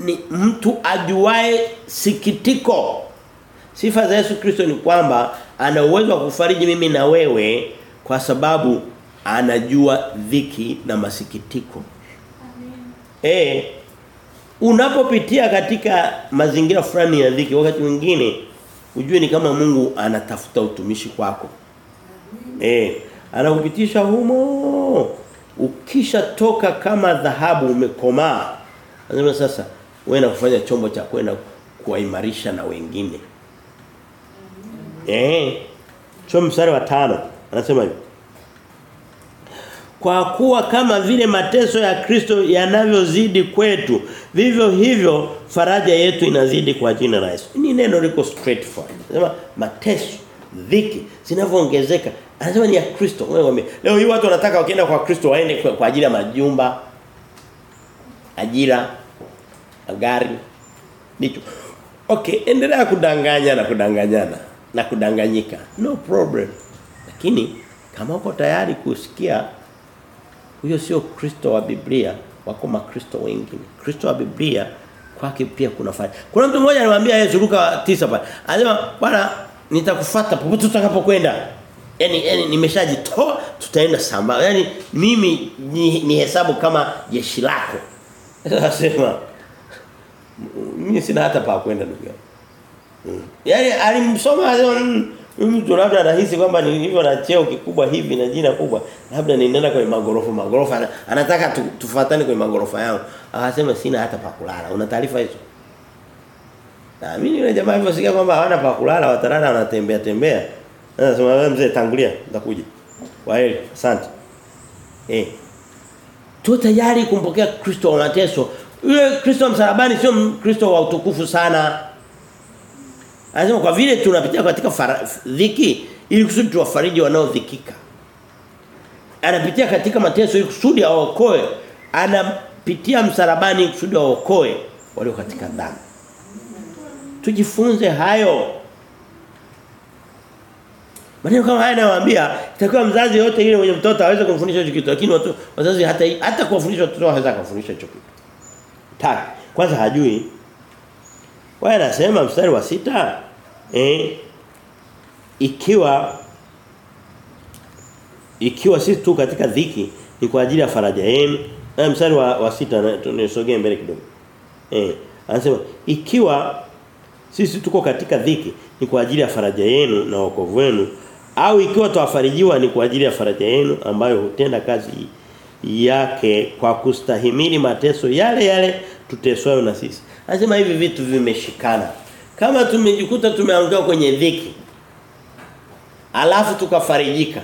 Speaker 1: ni mtu ajuae sikitiko. Sifa za Yesu Kristo ni kwamba ana uwezo wa kufariji mimi na wewe kwa sababu anajua dhiki na masikitiko. Amen. Eh unapopitia katika mazingira fulani ya dhiki wakati mwingine ujue ni kama Mungu anatafuta utumishi kwako. Eh, anakupitisha humo ukisha toka kama dhahabu umekomaa anasema sasa wewe kufanya chombo cha kwenda kuwaimarisha na wengine. Eh chombo mstari wa tano anasema hivi. Kwa kuwa kama vile mateso ya Kristo yanavyozidi kwetu vivyo hivyo faraja yetu inazidi kwa jina la Yesu. Ni neno liko straightforward. Anasema mateso dhiki zinavyoongezeka. Anasema ni ya Kristo. Wewe leo hii watu wanataka wakienda kwa Kristo waende kwa ajili ya majumba ajira magari Nicho. okay endelea kudanganya na kudanganyana na kudanganyika. No problem. Lakini kama uko tayari kusikia huyo sio Kristo wa Biblia wako makristo wengine. Kristo wa Biblia kwake pia kuna faida kuna mtu mmoja anamwambia Yesu Luka 9 pale. Anasema bwana nitakufuata popote utakapokwenda yani yani nimeshajitoa tutaenda samba yani mimi ni, ni hesabu kama jeshi lako. <laughs> Anasema mimi sina hata pa kwenda ndugu yangu. Mm. yani alimsoma anasema mtu labda anahisi kwamba nilivyo na cheo kikubwa hivi na jina kubwa labda ninaenda kwenye magorofa magorofa anataka tu, tufuatane kwenye magorofa yao akasema sina hata pa kulala. Una taarifa hizo? Na mimi yule jamaa hivyo sikia kwamba hawana pa kulala watalala wanatembea tembea. Anasema wewe mzee tangulia nitakuja. Kwa heri asante. Eh. Tu tayari kumpokea Kristo wa mateso yule Kristo msalabani sio Kristo wa utukufu sana Anasema kwa vile tunapitia katika dhiki ili kusudi tuwafariji wanaodhikika. Anapitia katika mateso ili kusudi aokoe. Anapitia msalabani kusudi aokoe walio katika dhambi. Tujifunze hayo. Maneno kama haya nawaambia itakuwa mzazi yote yule mwenye mtoto aweze kumfundisha hicho kitu lakini watu wazazi hata hata kuwafundisha watoto hawezi kufundisha hicho kitu. Tatu. Kwanza hajui Wewe anasema mstari wa sita eh ikiwa ikiwa sisi tu katika dhiki ni kwa ajili ya faraja yenu. Na mstari wa, wa sita tunisogee mbele kidogo. Eh anasema ikiwa sisi tuko katika dhiki ni kwa ajili ya faraja yenu na wokovu wenu au ikiwa tuwafarijiwa ni kwa ajili ya faraja yenu ambayo hutenda kazi yake kwa kustahimili mateso yale yale tuteswayo na sisi. Anasema hivi vitu vimeshikana. Kama tumejikuta tumeanguka kwenye dhiki alafu tukafarijika.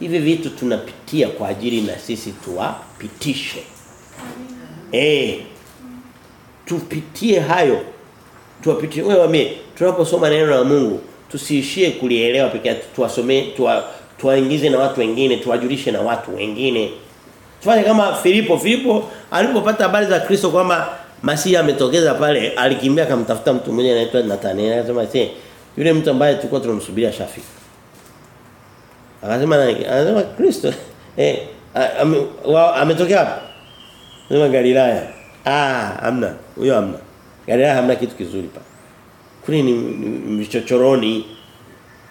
Speaker 1: Hivi vitu tunapitia kwa ajili na sisi tuwapitishe. Eh. Tupitie hayo. Tuwapitie wewe wame tunaposoma neno la Mungu tusiishie kulielewa pekee yake tuwasomee tuwa, tuwaingize na watu wengine tuwajulishe na watu wengine. Tufanye kama Filipo Filipo alipopata habari za Kristo kwamba Masihi ametokeza pale alikimbia akamtafuta mtu mmoja anaitwa Nathanael akasema sasa yule mtu ambaye tulikuwa tunamsubiria shafika. Akasema anasema Kristo <laughs> eh ametokea wapi? Anasema Galilaya. Ah hamna huyo hamna. Galilaya hamna kitu kizuri pa. Kuni ni mchochoroni.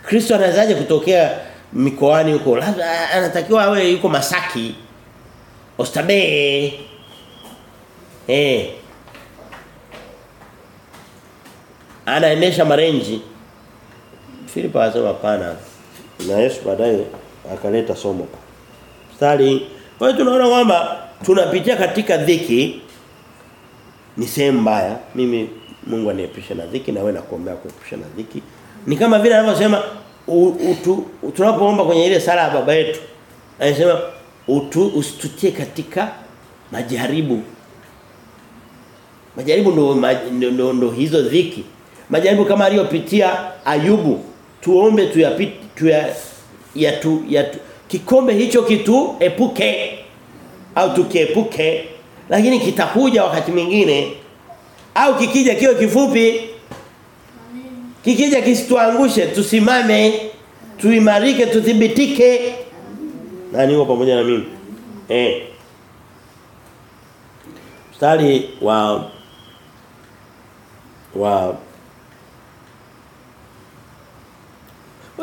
Speaker 1: Kristo anawezaje kutokea mikoani huko? Anatakiwa awe yuko Masaki. Oysterbay. Eh. Anaendesha marenji. Filipo anasema hapana. Na Yesu baadaye akaleta somo. Mstari kwa hiyo tunaona kwamba tunapitia katika dhiki ni sehemu mbaya. Mimi Mungu aniepushe na dhiki na wewe nakuombea kuepusha na dhiki. Ni kama vile anavyosema tunapoomba kwenye ile sala ya baba yetu. Anasema usitutie katika majaribu. Majaribu ndo, ndo, ndo, ndo hizo dhiki. Majaribu kama aliyopitia Ayubu tuombe tuyapite tuya ya tu, ya tu, kikombe hicho kitu epuke au tukiepuke lakini kitakuja wakati mwingine au kikija kiwe kifupi kikija kisituangushe tusimame tuimarike tuthibitike nani yuko pamoja na mimi eh mstari wa wa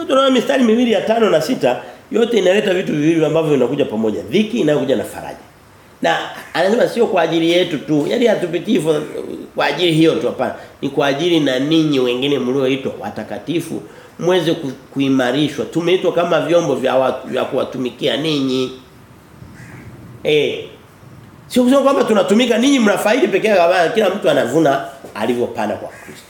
Speaker 1: tunaona mistari miwili ya tano na sita yote inaleta vitu viwili ambavyo vinakuja pamoja. Dhiki inayokuja na faraja. Na anasema sio kwa ajili yetu tu. Yaani hatupitii kwa ajili hiyo tu hapana. Ni kwa ajili na ninyi wengine mlioitwa watakatifu muweze ku, kuimarishwa. Tumeitwa kama vyombo vya watu vya kuwatumikia ninyi. Eh. Sio kusema kwamba tunatumika ninyi mnafaidi pekee yake kila mtu anavuna alivyopanda kwa Kristo.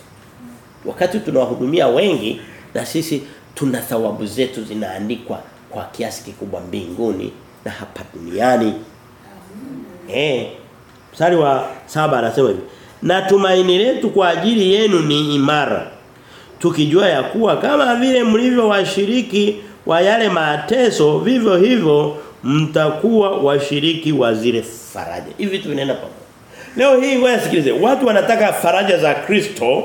Speaker 1: Wakati tunawahudumia wengi na sisi tuna thawabu zetu zinaandikwa kwa kiasi kikubwa mbinguni na hapa duniani. Eh. Mstari wa saba anasema hivi. Na tumaini letu kwa ajili yenu ni imara. Tukijua ya kuwa kama vile mlivyo washiriki wa yale mateso vivyo hivyo mtakuwa washiriki wa zile faraja. Hivi vitu vinaenda pamoja. Leo hii wewe sikilize. Watu wanataka faraja za Kristo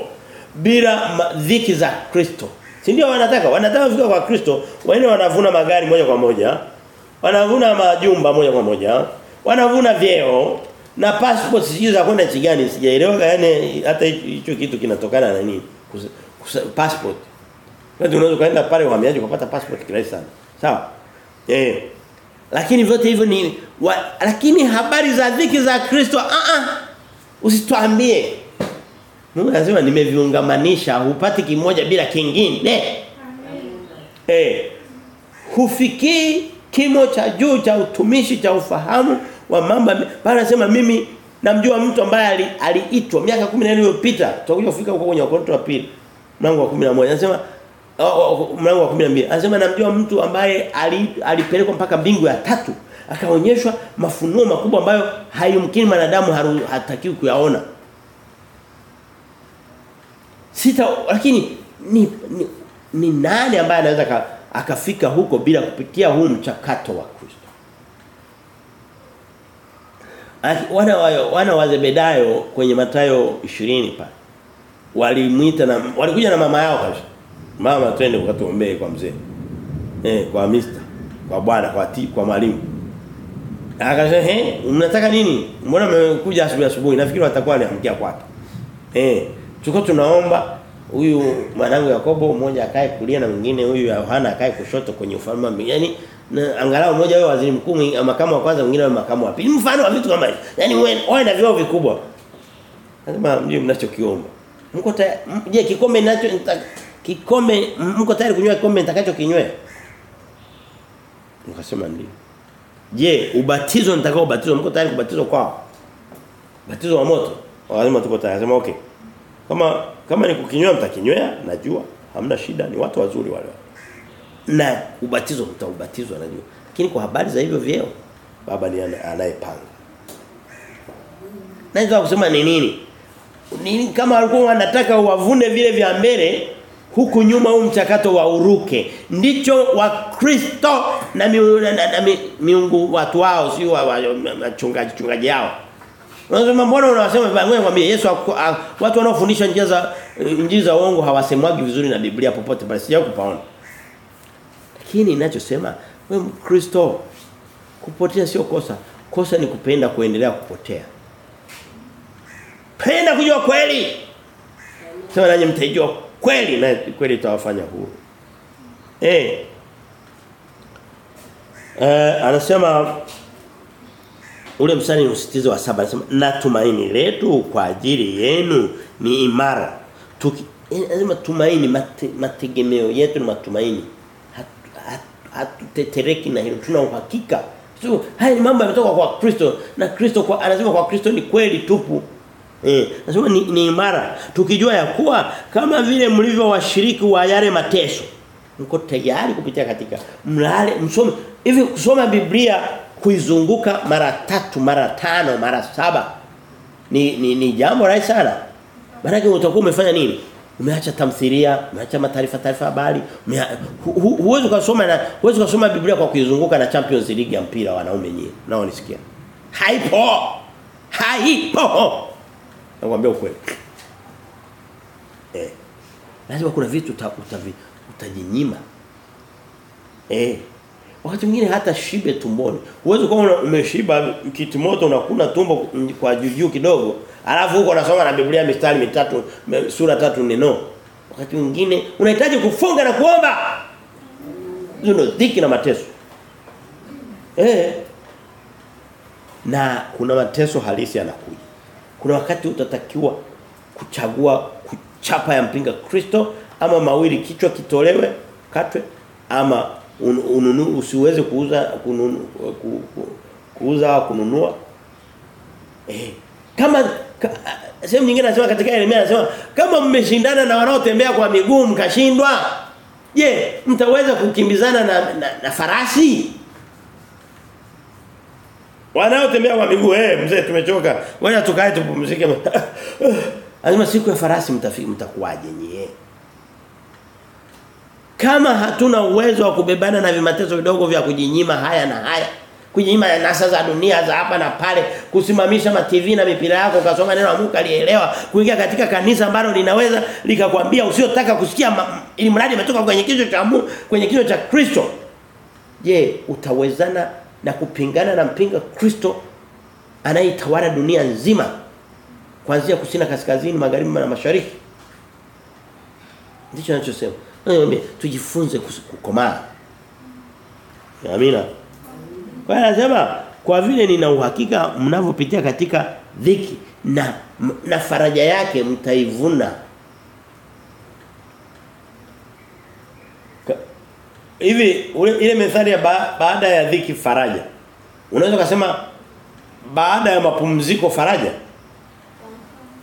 Speaker 1: bila dhiki za Kristo. Si ndio wanataka? Wanataka kufika kwa Kristo, wengine wanavuna magari moja kwa moja, wanavuna majumba moja kwa moja, wanavuna vyeo na passport sijui za kwenda nchi gani sijaelewa yani hata hicho kitu kinatokana na nini? Passport. Kwa unaweza kaenda pale uhamiaji kupata passport kirahisi sana. Sawa? Eh. Lakini vyote hivyo ni wa, lakini habari za dhiki za Kristo a a usituambie. Mungu anasema nimeviungamanisha hupati kimoja bila kingine. Eh. Hufikii kimo cha juu cha utumishi cha ufahamu wa mambo bali anasema mimi namjua mtu ambaye aliitwa ali miaka 14 iliyopita tutakuja kufika huko kwenye Wakorintho wa pili mlango wa 11 anasema mlango wa 12 anasema namjua mtu ambaye alipelekwa mpaka mbingu ya tatu akaonyeshwa mafunuo makubwa ambayo hayumkini wanadamu hatakiwi kuyaona. Sita lakini ni, ni, ni nani ambaye anaweza akafika huko bila kupitia huu mchakato wa Kristo? Wana wa, wana wa Zebedayo kwenye Mathayo 20 pale walimuita na walikuja na mama yao kabisa. Mama twende ukatuombee kwa mzee. Eh kwa mister kwa bwana kwa ti, kwa mwalimu. Akasema eh mnataka nini? Mbona mmekuja asubuhi asubuhi? Nafikiri watakuwa wanaamkia kwake. Eh tuko tunaomba huyu mwanangu Yakobo mmoja akae kulia na mwingine huyu Yohana akae kushoto kwenye ufalme wa yani na angalau mmoja wewe waziri mkuu makamu wa kwanza mwingine makamu wa pili. Mfano wa vitu kama hivi. Yani wewe na vyo vikubwa. Lazima mjue mnachokiomba mko tayari je kikombe ninacho kikombe mko tayari kunywa kikombe nitakacho kinywe? nikasema ndio. Je ubatizo nitakao ubatizo mko tayari kubatizwa kwao? Batizo wa moto? Lazima tuko tayari. Sema okay. Kama kama ni kukinywa mtakinywea najua. Hamna shida ni watu wazuri wale. Na ubatizo mtaubatizwa najua. Lakini kwa habari za hivyo vyeo baba ni anayepanga. Naweza kusema ni nini nini? Kama walikuwa wanataka wavune vile vya mbele huku nyuma huu mchakato wa uruke. Ndicho wa Kristo na, na, na, na mi, miungu watu wao sio wa, wa, wachungaji chungaji yao. Unasema mbona vibaya? Ngoja nikwambie Yesu a, watu wanaofundisha njia za njia za uongo hawasemwagi vizuri na Biblia popote basi sija kupaona. Lakini ninachosema wewe Mkristo kupotea sio kosa. Kosa ni kupenda kuendelea kupotea penda kujua kweli. Sema nanyi mtajua kweli na kweli itawafanya huru. Eh. Eh anasema ule msani usitizo wa saba. Anasema na tumaini letu kwa ajili yenu ni imara. Tuki lazima tumaini mate, mategemeo yetu ni matumaini. Hatutetereki hat, hat, na hilo. Tuna uhakika. So haya ni mambo yametoka kwa Kristo na Kristo kwa anasema kwa Kristo ni kweli tupu Eh, nasema ni, ni imara. Tukijua ya kuwa kama vile mlivyo washiriki wa yale mateso. Mko tayari kupitia katika mlale msome hivi kusoma Biblia kuizunguka mara tatu, mara tano, mara saba. Ni ni, ni jambo rahisi sana. Maana utakuwa umefanya nini? Umeacha tamthilia, umeacha mataarifa taarifa habari, hu, hu, huwezi kusoma na huwezi kusoma Biblia kwa kuizunguka na Champions League ya mpira wanaume nyinyi. Nao nisikia. Haipo. Haipo. Nakwambia ukweli. Eh. Lazima kuna vitu utajinyima. Eh. Wakati mwingine hata shibe tumboni. Uwezo kama umeshiba kitimoto unakuna tumbo kwa jujuu kidogo, alafu huko unasoma na Biblia mistari mitatu, sura tatu neno. Wakati mwingine unahitaji kufunga na kuomba. Hizo ndio dhiki na mateso. Eh. Na kuna mateso halisi yanakuja. Kuna wakati utatakiwa kuchagua kuchapa ya mpinga Kristo ama mawili kichwa kitolewe katwe ama un, ununu usiweze kuuza kununu, ku, ku, kuuza kununua. Eh. Kama ka, sehemu nyingine anasema katika Yeremia anasema kama mmeshindana na wanaotembea kwa miguu mkashindwa, je, mtaweza kukimbizana na, na, na farasi? Wanaotembea kwa miguu eh mzee tumechoka. Wewe tukae tupumzike. <laughs> Anasema siku ya farasi mtafiki mtakuaje nyie? Kama hatuna uwezo wa kubebana na vimatezo vidogo vya kujinyima haya na haya, kujinyima nasa za dunia za hapa na pale, kusimamisha ma TV na mipira yako ukasoma neno la Mungu alielewa, kuingia katika kanisa ambalo linaweza likakwambia usiotaka kusikia ili mradi umetoka kwenye kichwa cha Mungu, kwenye kichwa cha Kristo. Je, utawezana na kupingana na mpinga Kristo anayetawala dunia nzima kuanzia kusina kaskazini magharibi na mashariki. Ndicho anachosema. Tujifunze kukomaa. Amina. Kwa anasema kwa vile nina uhakika mnavyopitia katika dhiki na na faraja yake mtaivuna hivi ile methali ya ba, baada ya dhiki faraja. Unaweza kusema baada ya mapumziko faraja?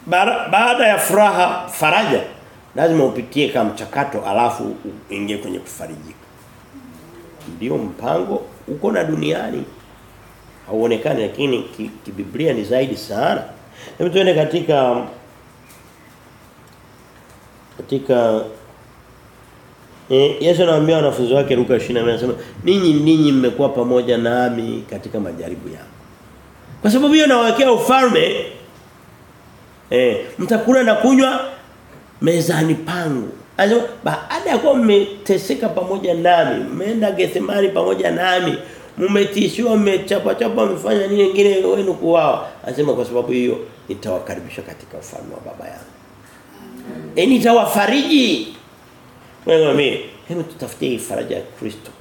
Speaker 1: Ba, baada ya furaha faraja lazima upitie kama mchakato alafu uingie kwenye kufarijika. Ndio mpango uko na duniani. Hauonekani lakini kibiblia ki ni zaidi sana. Hebu tuende katika katika Eh, Yesu anawaambia wanafunzi wake Luka 20 anasema ninyi ninyi mmekuwa pamoja nami katika majaribu yangu. Kwa sababu hiyo nawawekea ufalme eh mtakula na kunywa mezani pangu. Anasema baada ya kuwa mmeteseka pamoja nami, mmeenda Gethsemani pamoja nami, mmetishiwa, mmechapa chapa, mmefanya nini nyingine wenu kuwao. Anasema kwa sababu hiyo nitawakaribisha katika ufalme wa baba yangu. Eh nitawafariji wewe mimi, hebu tutafutie faraja ya Kristo.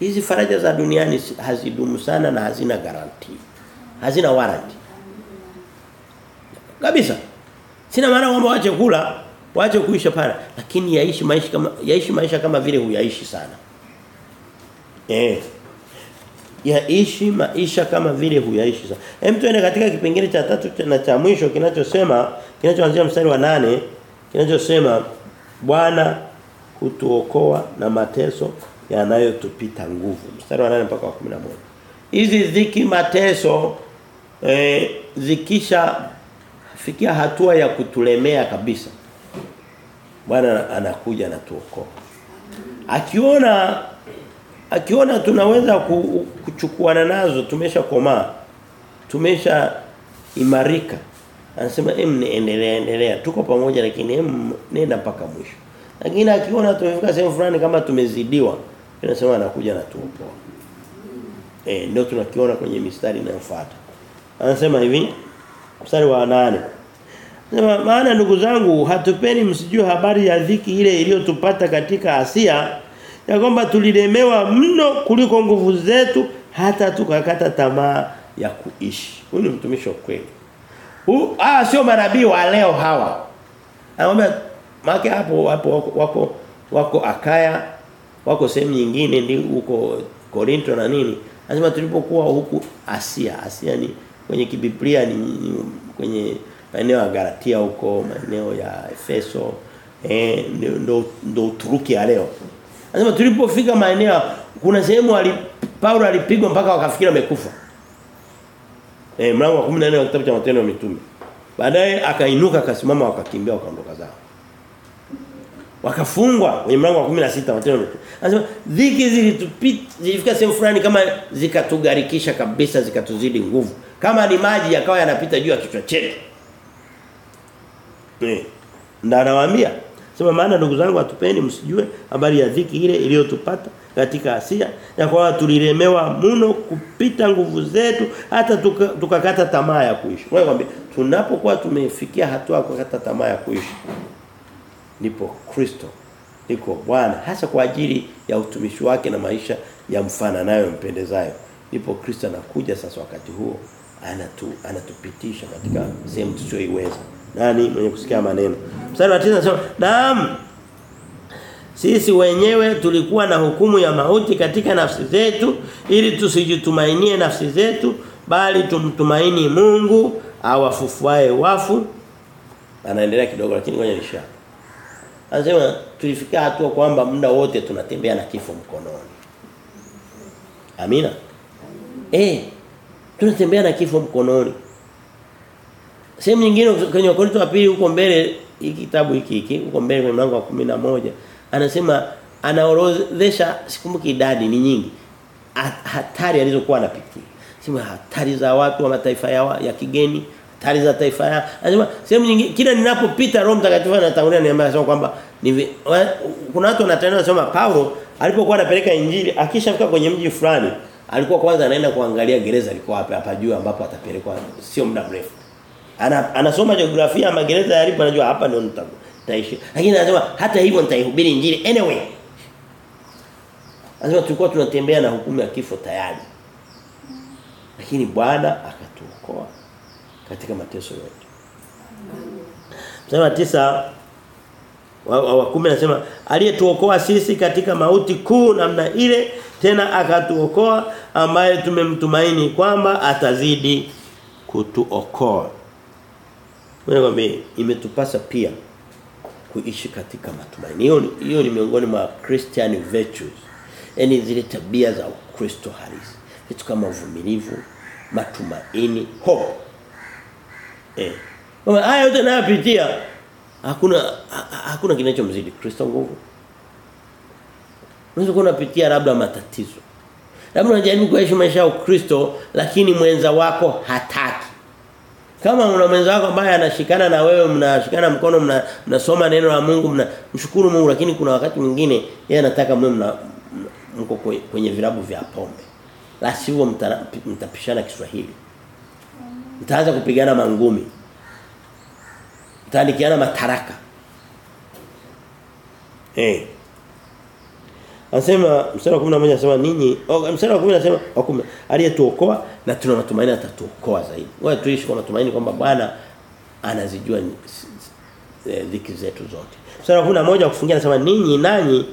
Speaker 1: Hizi faraja za duniani hazidumu sana na hazina garanti. Hazina warranty. Kabisa. Sina maana kwamba waache kula, waache kuisha pale, lakini yaishi maisha kama yaishi maisha kama vile huyaishi sana. Eh. Yaishi maisha kama vile huyaishi sana. Hem tuende katika kipengele cha tatu na cha mwisho kinachosema kinachoanzia mstari wa nane kinachosema Bwana kutuokoa na mateso yanayotupita nguvu. Mstari wa 8 mpaka wa 11. Hizi dhiki mateso eh, zikisha fikia hatua ya kutulemea kabisa. Bwana anakuja na tuokoa. Akiona akiona tunaweza kuchukuana nazo tumesha komaa. Tumesha imarika. Anasema em endelea endelea tuko pamoja lakini em nenda mpaka mwisho. Lakini akiona tumefika sehemu fulani kama tumezidiwa, inasema anakuja na tupo. Eh ndio tunakiona kwenye mistari inayofuata. Anasema hivi mstari wa 8. Anasema maana ndugu zangu hatupeni msijue habari ya dhiki ile iliyotupata katika Asia ya kwamba tulilemewa mno kuliko nguvu zetu hata tukakata tamaa ya kuishi. Huyu ni mtumishi wa kweli. Huu ah sio manabii wa leo hawa. Anaomba Maana hapo hapo wako, wako wako Akaya, wako sehemu nyingine ndi huko Korinto na nini. Anasema tulipokuwa huku Asia, Asia ni kwenye kibiblia ni, ni kwenye maeneo ya Galatia huko, maeneo ya Efeso, eh ndo ndo Uturuki ya leo. Anasema tulipofika maeneo kuna sehemu ali Paulo alipigwa mpaka wakafikiri amekufa. Eh mlango wa 14 wa kitabu cha Matendo ya Mitume. Baadaye akainuka akasimama wakakimbia wakaondoka zao wakafungwa kwenye mlango wa 16 Matendo. Anasema dhiki zilitupita zilifika sehemu fulani kama zikatugarikisha kabisa zikatuzidi nguvu. Kama ni maji yakawa yanapita juu ya kichwa chetu. Eh. Ndio anawaambia. Sema maana ndugu zangu atupeni msijue habari ya dhiki ile iliyotupata katika Asia ya kwa tulilemewa mno kupita nguvu zetu hata tukakata tuka tamaa ya kuishi. Wewe kwambie tunapokuwa tumefikia hatua kukata tamaa ya kuishi ndipo Kristo iko Bwana hasa kwa ajili ya utumishi wake na maisha ya mfana nayo mpendezayo. Ndipo Kristo anakuja sasa wakati huo anatu anatupitisha katika sehemu tusiyoiweza. Nani? Mwenye kusikia maneno. Mstari wa 9 anasema naam sisi wenyewe tulikuwa na hukumu ya mauti katika nafsi zetu ili tusijitumainie nafsi zetu bali tumtumaini Mungu awafufuae wafu. Anaendelea kidogo lakini ngoja nisha anasema tulifika hatua kwamba muda wote tunatembea na kifo mkononi. Amina? Eh tunatembea na kifo mkononi. Sehemu nyingine kwenye Wakorintho wa pili huko mbele hiki kitabu hiki hiki huko mbele kwenye mlango wa 11 anasema anaorodhesha sikumbuki idadi ni nyingi hatari alizokuwa anapitia. Sema hatari za watu wa mataifa ya, ya kigeni hatari za taifa ya anasema sehemu nyingine kila ninapopita Roho Mtakatifu anatangulia niambia anasema kwamba kuna watu wanatania wanasema Paulo alipokuwa anapeleka injili akishafika kwenye mji fulani alikuwa kwanza anaenda kuangalia gereza liko wapi hapa juu ambapo atapelekwa sio muda mrefu. Ana, anasoma jiografia ya magereza yalipo anajua hapa ndio nitaishi. Lakini anasema hata hivyo nitaihubiri injili anyway. Anasema tulikuwa tunatembea na hukumu ya kifo tayari. Lakini Bwana akatuokoa katika mateso yote. Mstari tisa wa, wa kumi anasema aliyetuokoa sisi katika mauti kuu namna ile tena akatuokoa ambaye tumemtumaini kwamba atazidi kutuokoa. Wewe imetupasa pia kuishi katika matumaini. Hiyo hiyo ni miongoni mwa Christian virtues Yaani zile tabia za Ukristo halisi Kitu kama uvumilivu matumaini hope eh Kwa haya yote nayapitia hakuna ha, hakuna kinachomzidi Kristo nguvu unaweza kuwa unapitia labda matatizo labda unajaribu kuishi maisha ya Ukristo lakini mwenza wako hataki kama una mwenza wako ambaye anashikana na wewe mnashikana mkono mnasoma neno la Mungu mnamshukuru Mungu lakini kuna wakati mwingine yeye anataka mwe mna mko kwenye vilabu vya pombe. La sivyo mtapishana Kiswahili. Mtaanza kupigana mangumi. Mtaandikiana mataraka. Eh. Anasema mstari wa 11 anasema ninyi oh, mstari wa 10 anasema wa 10 aliyetuokoa na tuna matumaini atatuokoa zaidi. Wewe tuishi kwa matumaini kwamba Bwana anazijua dhiki zetu zote. Mstari wa 11 kufungia anasema ninyi nanyi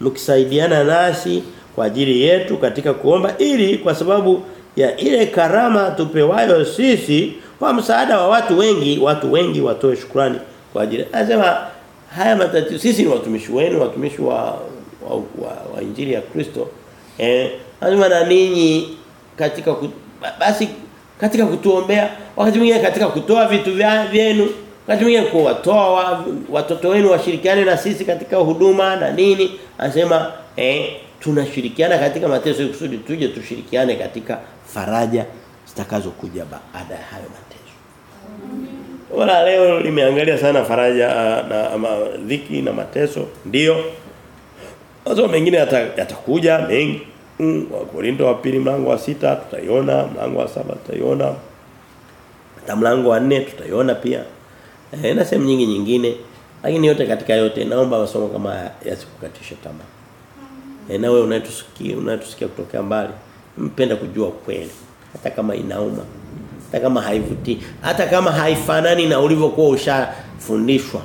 Speaker 1: mkisaidiana nasi kwa ajili yetu katika kuomba ili kwa sababu ya ile karama tupewayo sisi kwa msaada wa watu wengi watu wengi watoe shukrani kwa ajili. Anasema haya matatizo sisi ni watumishi wenu watumishi wa wa, wa, wa injili ya Kristo eh anasema na ninyi katika basi katika kutuombea wakati mwingine katika kutoa vitu vyenu wakati mwingine kuwatoa wa, watoto wenu washirikiane na sisi katika huduma na nini. Anasema eh tunashirikiana katika mateso kusudi tuje tushirikiane katika faraja zitakazokuja baada ya hayo mateso. Wala leo nimeangalia sana faraja na ama, dhiki na mateso ndio. Mazo mengine yatakuja yata mengi. Mm, Wakorintho wa pili mlango wa sita tutaiona, mlango wa saba tutaiona. Hata mlango wa nne tutaiona pia. Eh, na sehemu nyingi nyingine. Lakini yote katika yote naomba masomo kama yasikukatishe tamaa. E, na wewe unayetusikia unatusikia kutokea mbali mpenda kujua kweli hata kama inauma. Hata kama haivutii. Hata kama haifanani na ulivyokuwa ushafundishwa.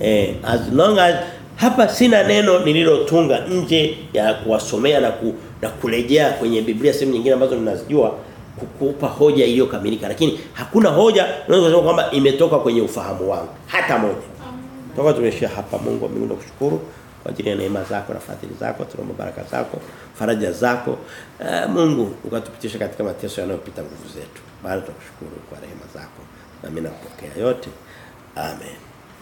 Speaker 1: Eh as long as hapa sina neno nililotunga nje ya kuwasomea na ku, na kurejea kwenye Biblia sehemu nyingine ambazo ninazijua kukupa hoja iliyokamilika. Lakini hakuna hoja unaweza kusema kwamba imetoka kwenye ufahamu wangu. Hata moja. Toka tumeshia hapa Mungu wa mbinguni kushukuru kwa ajili ya neema zako na fadhili zako tunaomba baraka zako faraja zako. E, Mungu ukatupitisha katika mateso yanayopita nguvu zetu. Baada tunakushukuru kwa rehema zako na mimi napokea yote. Amen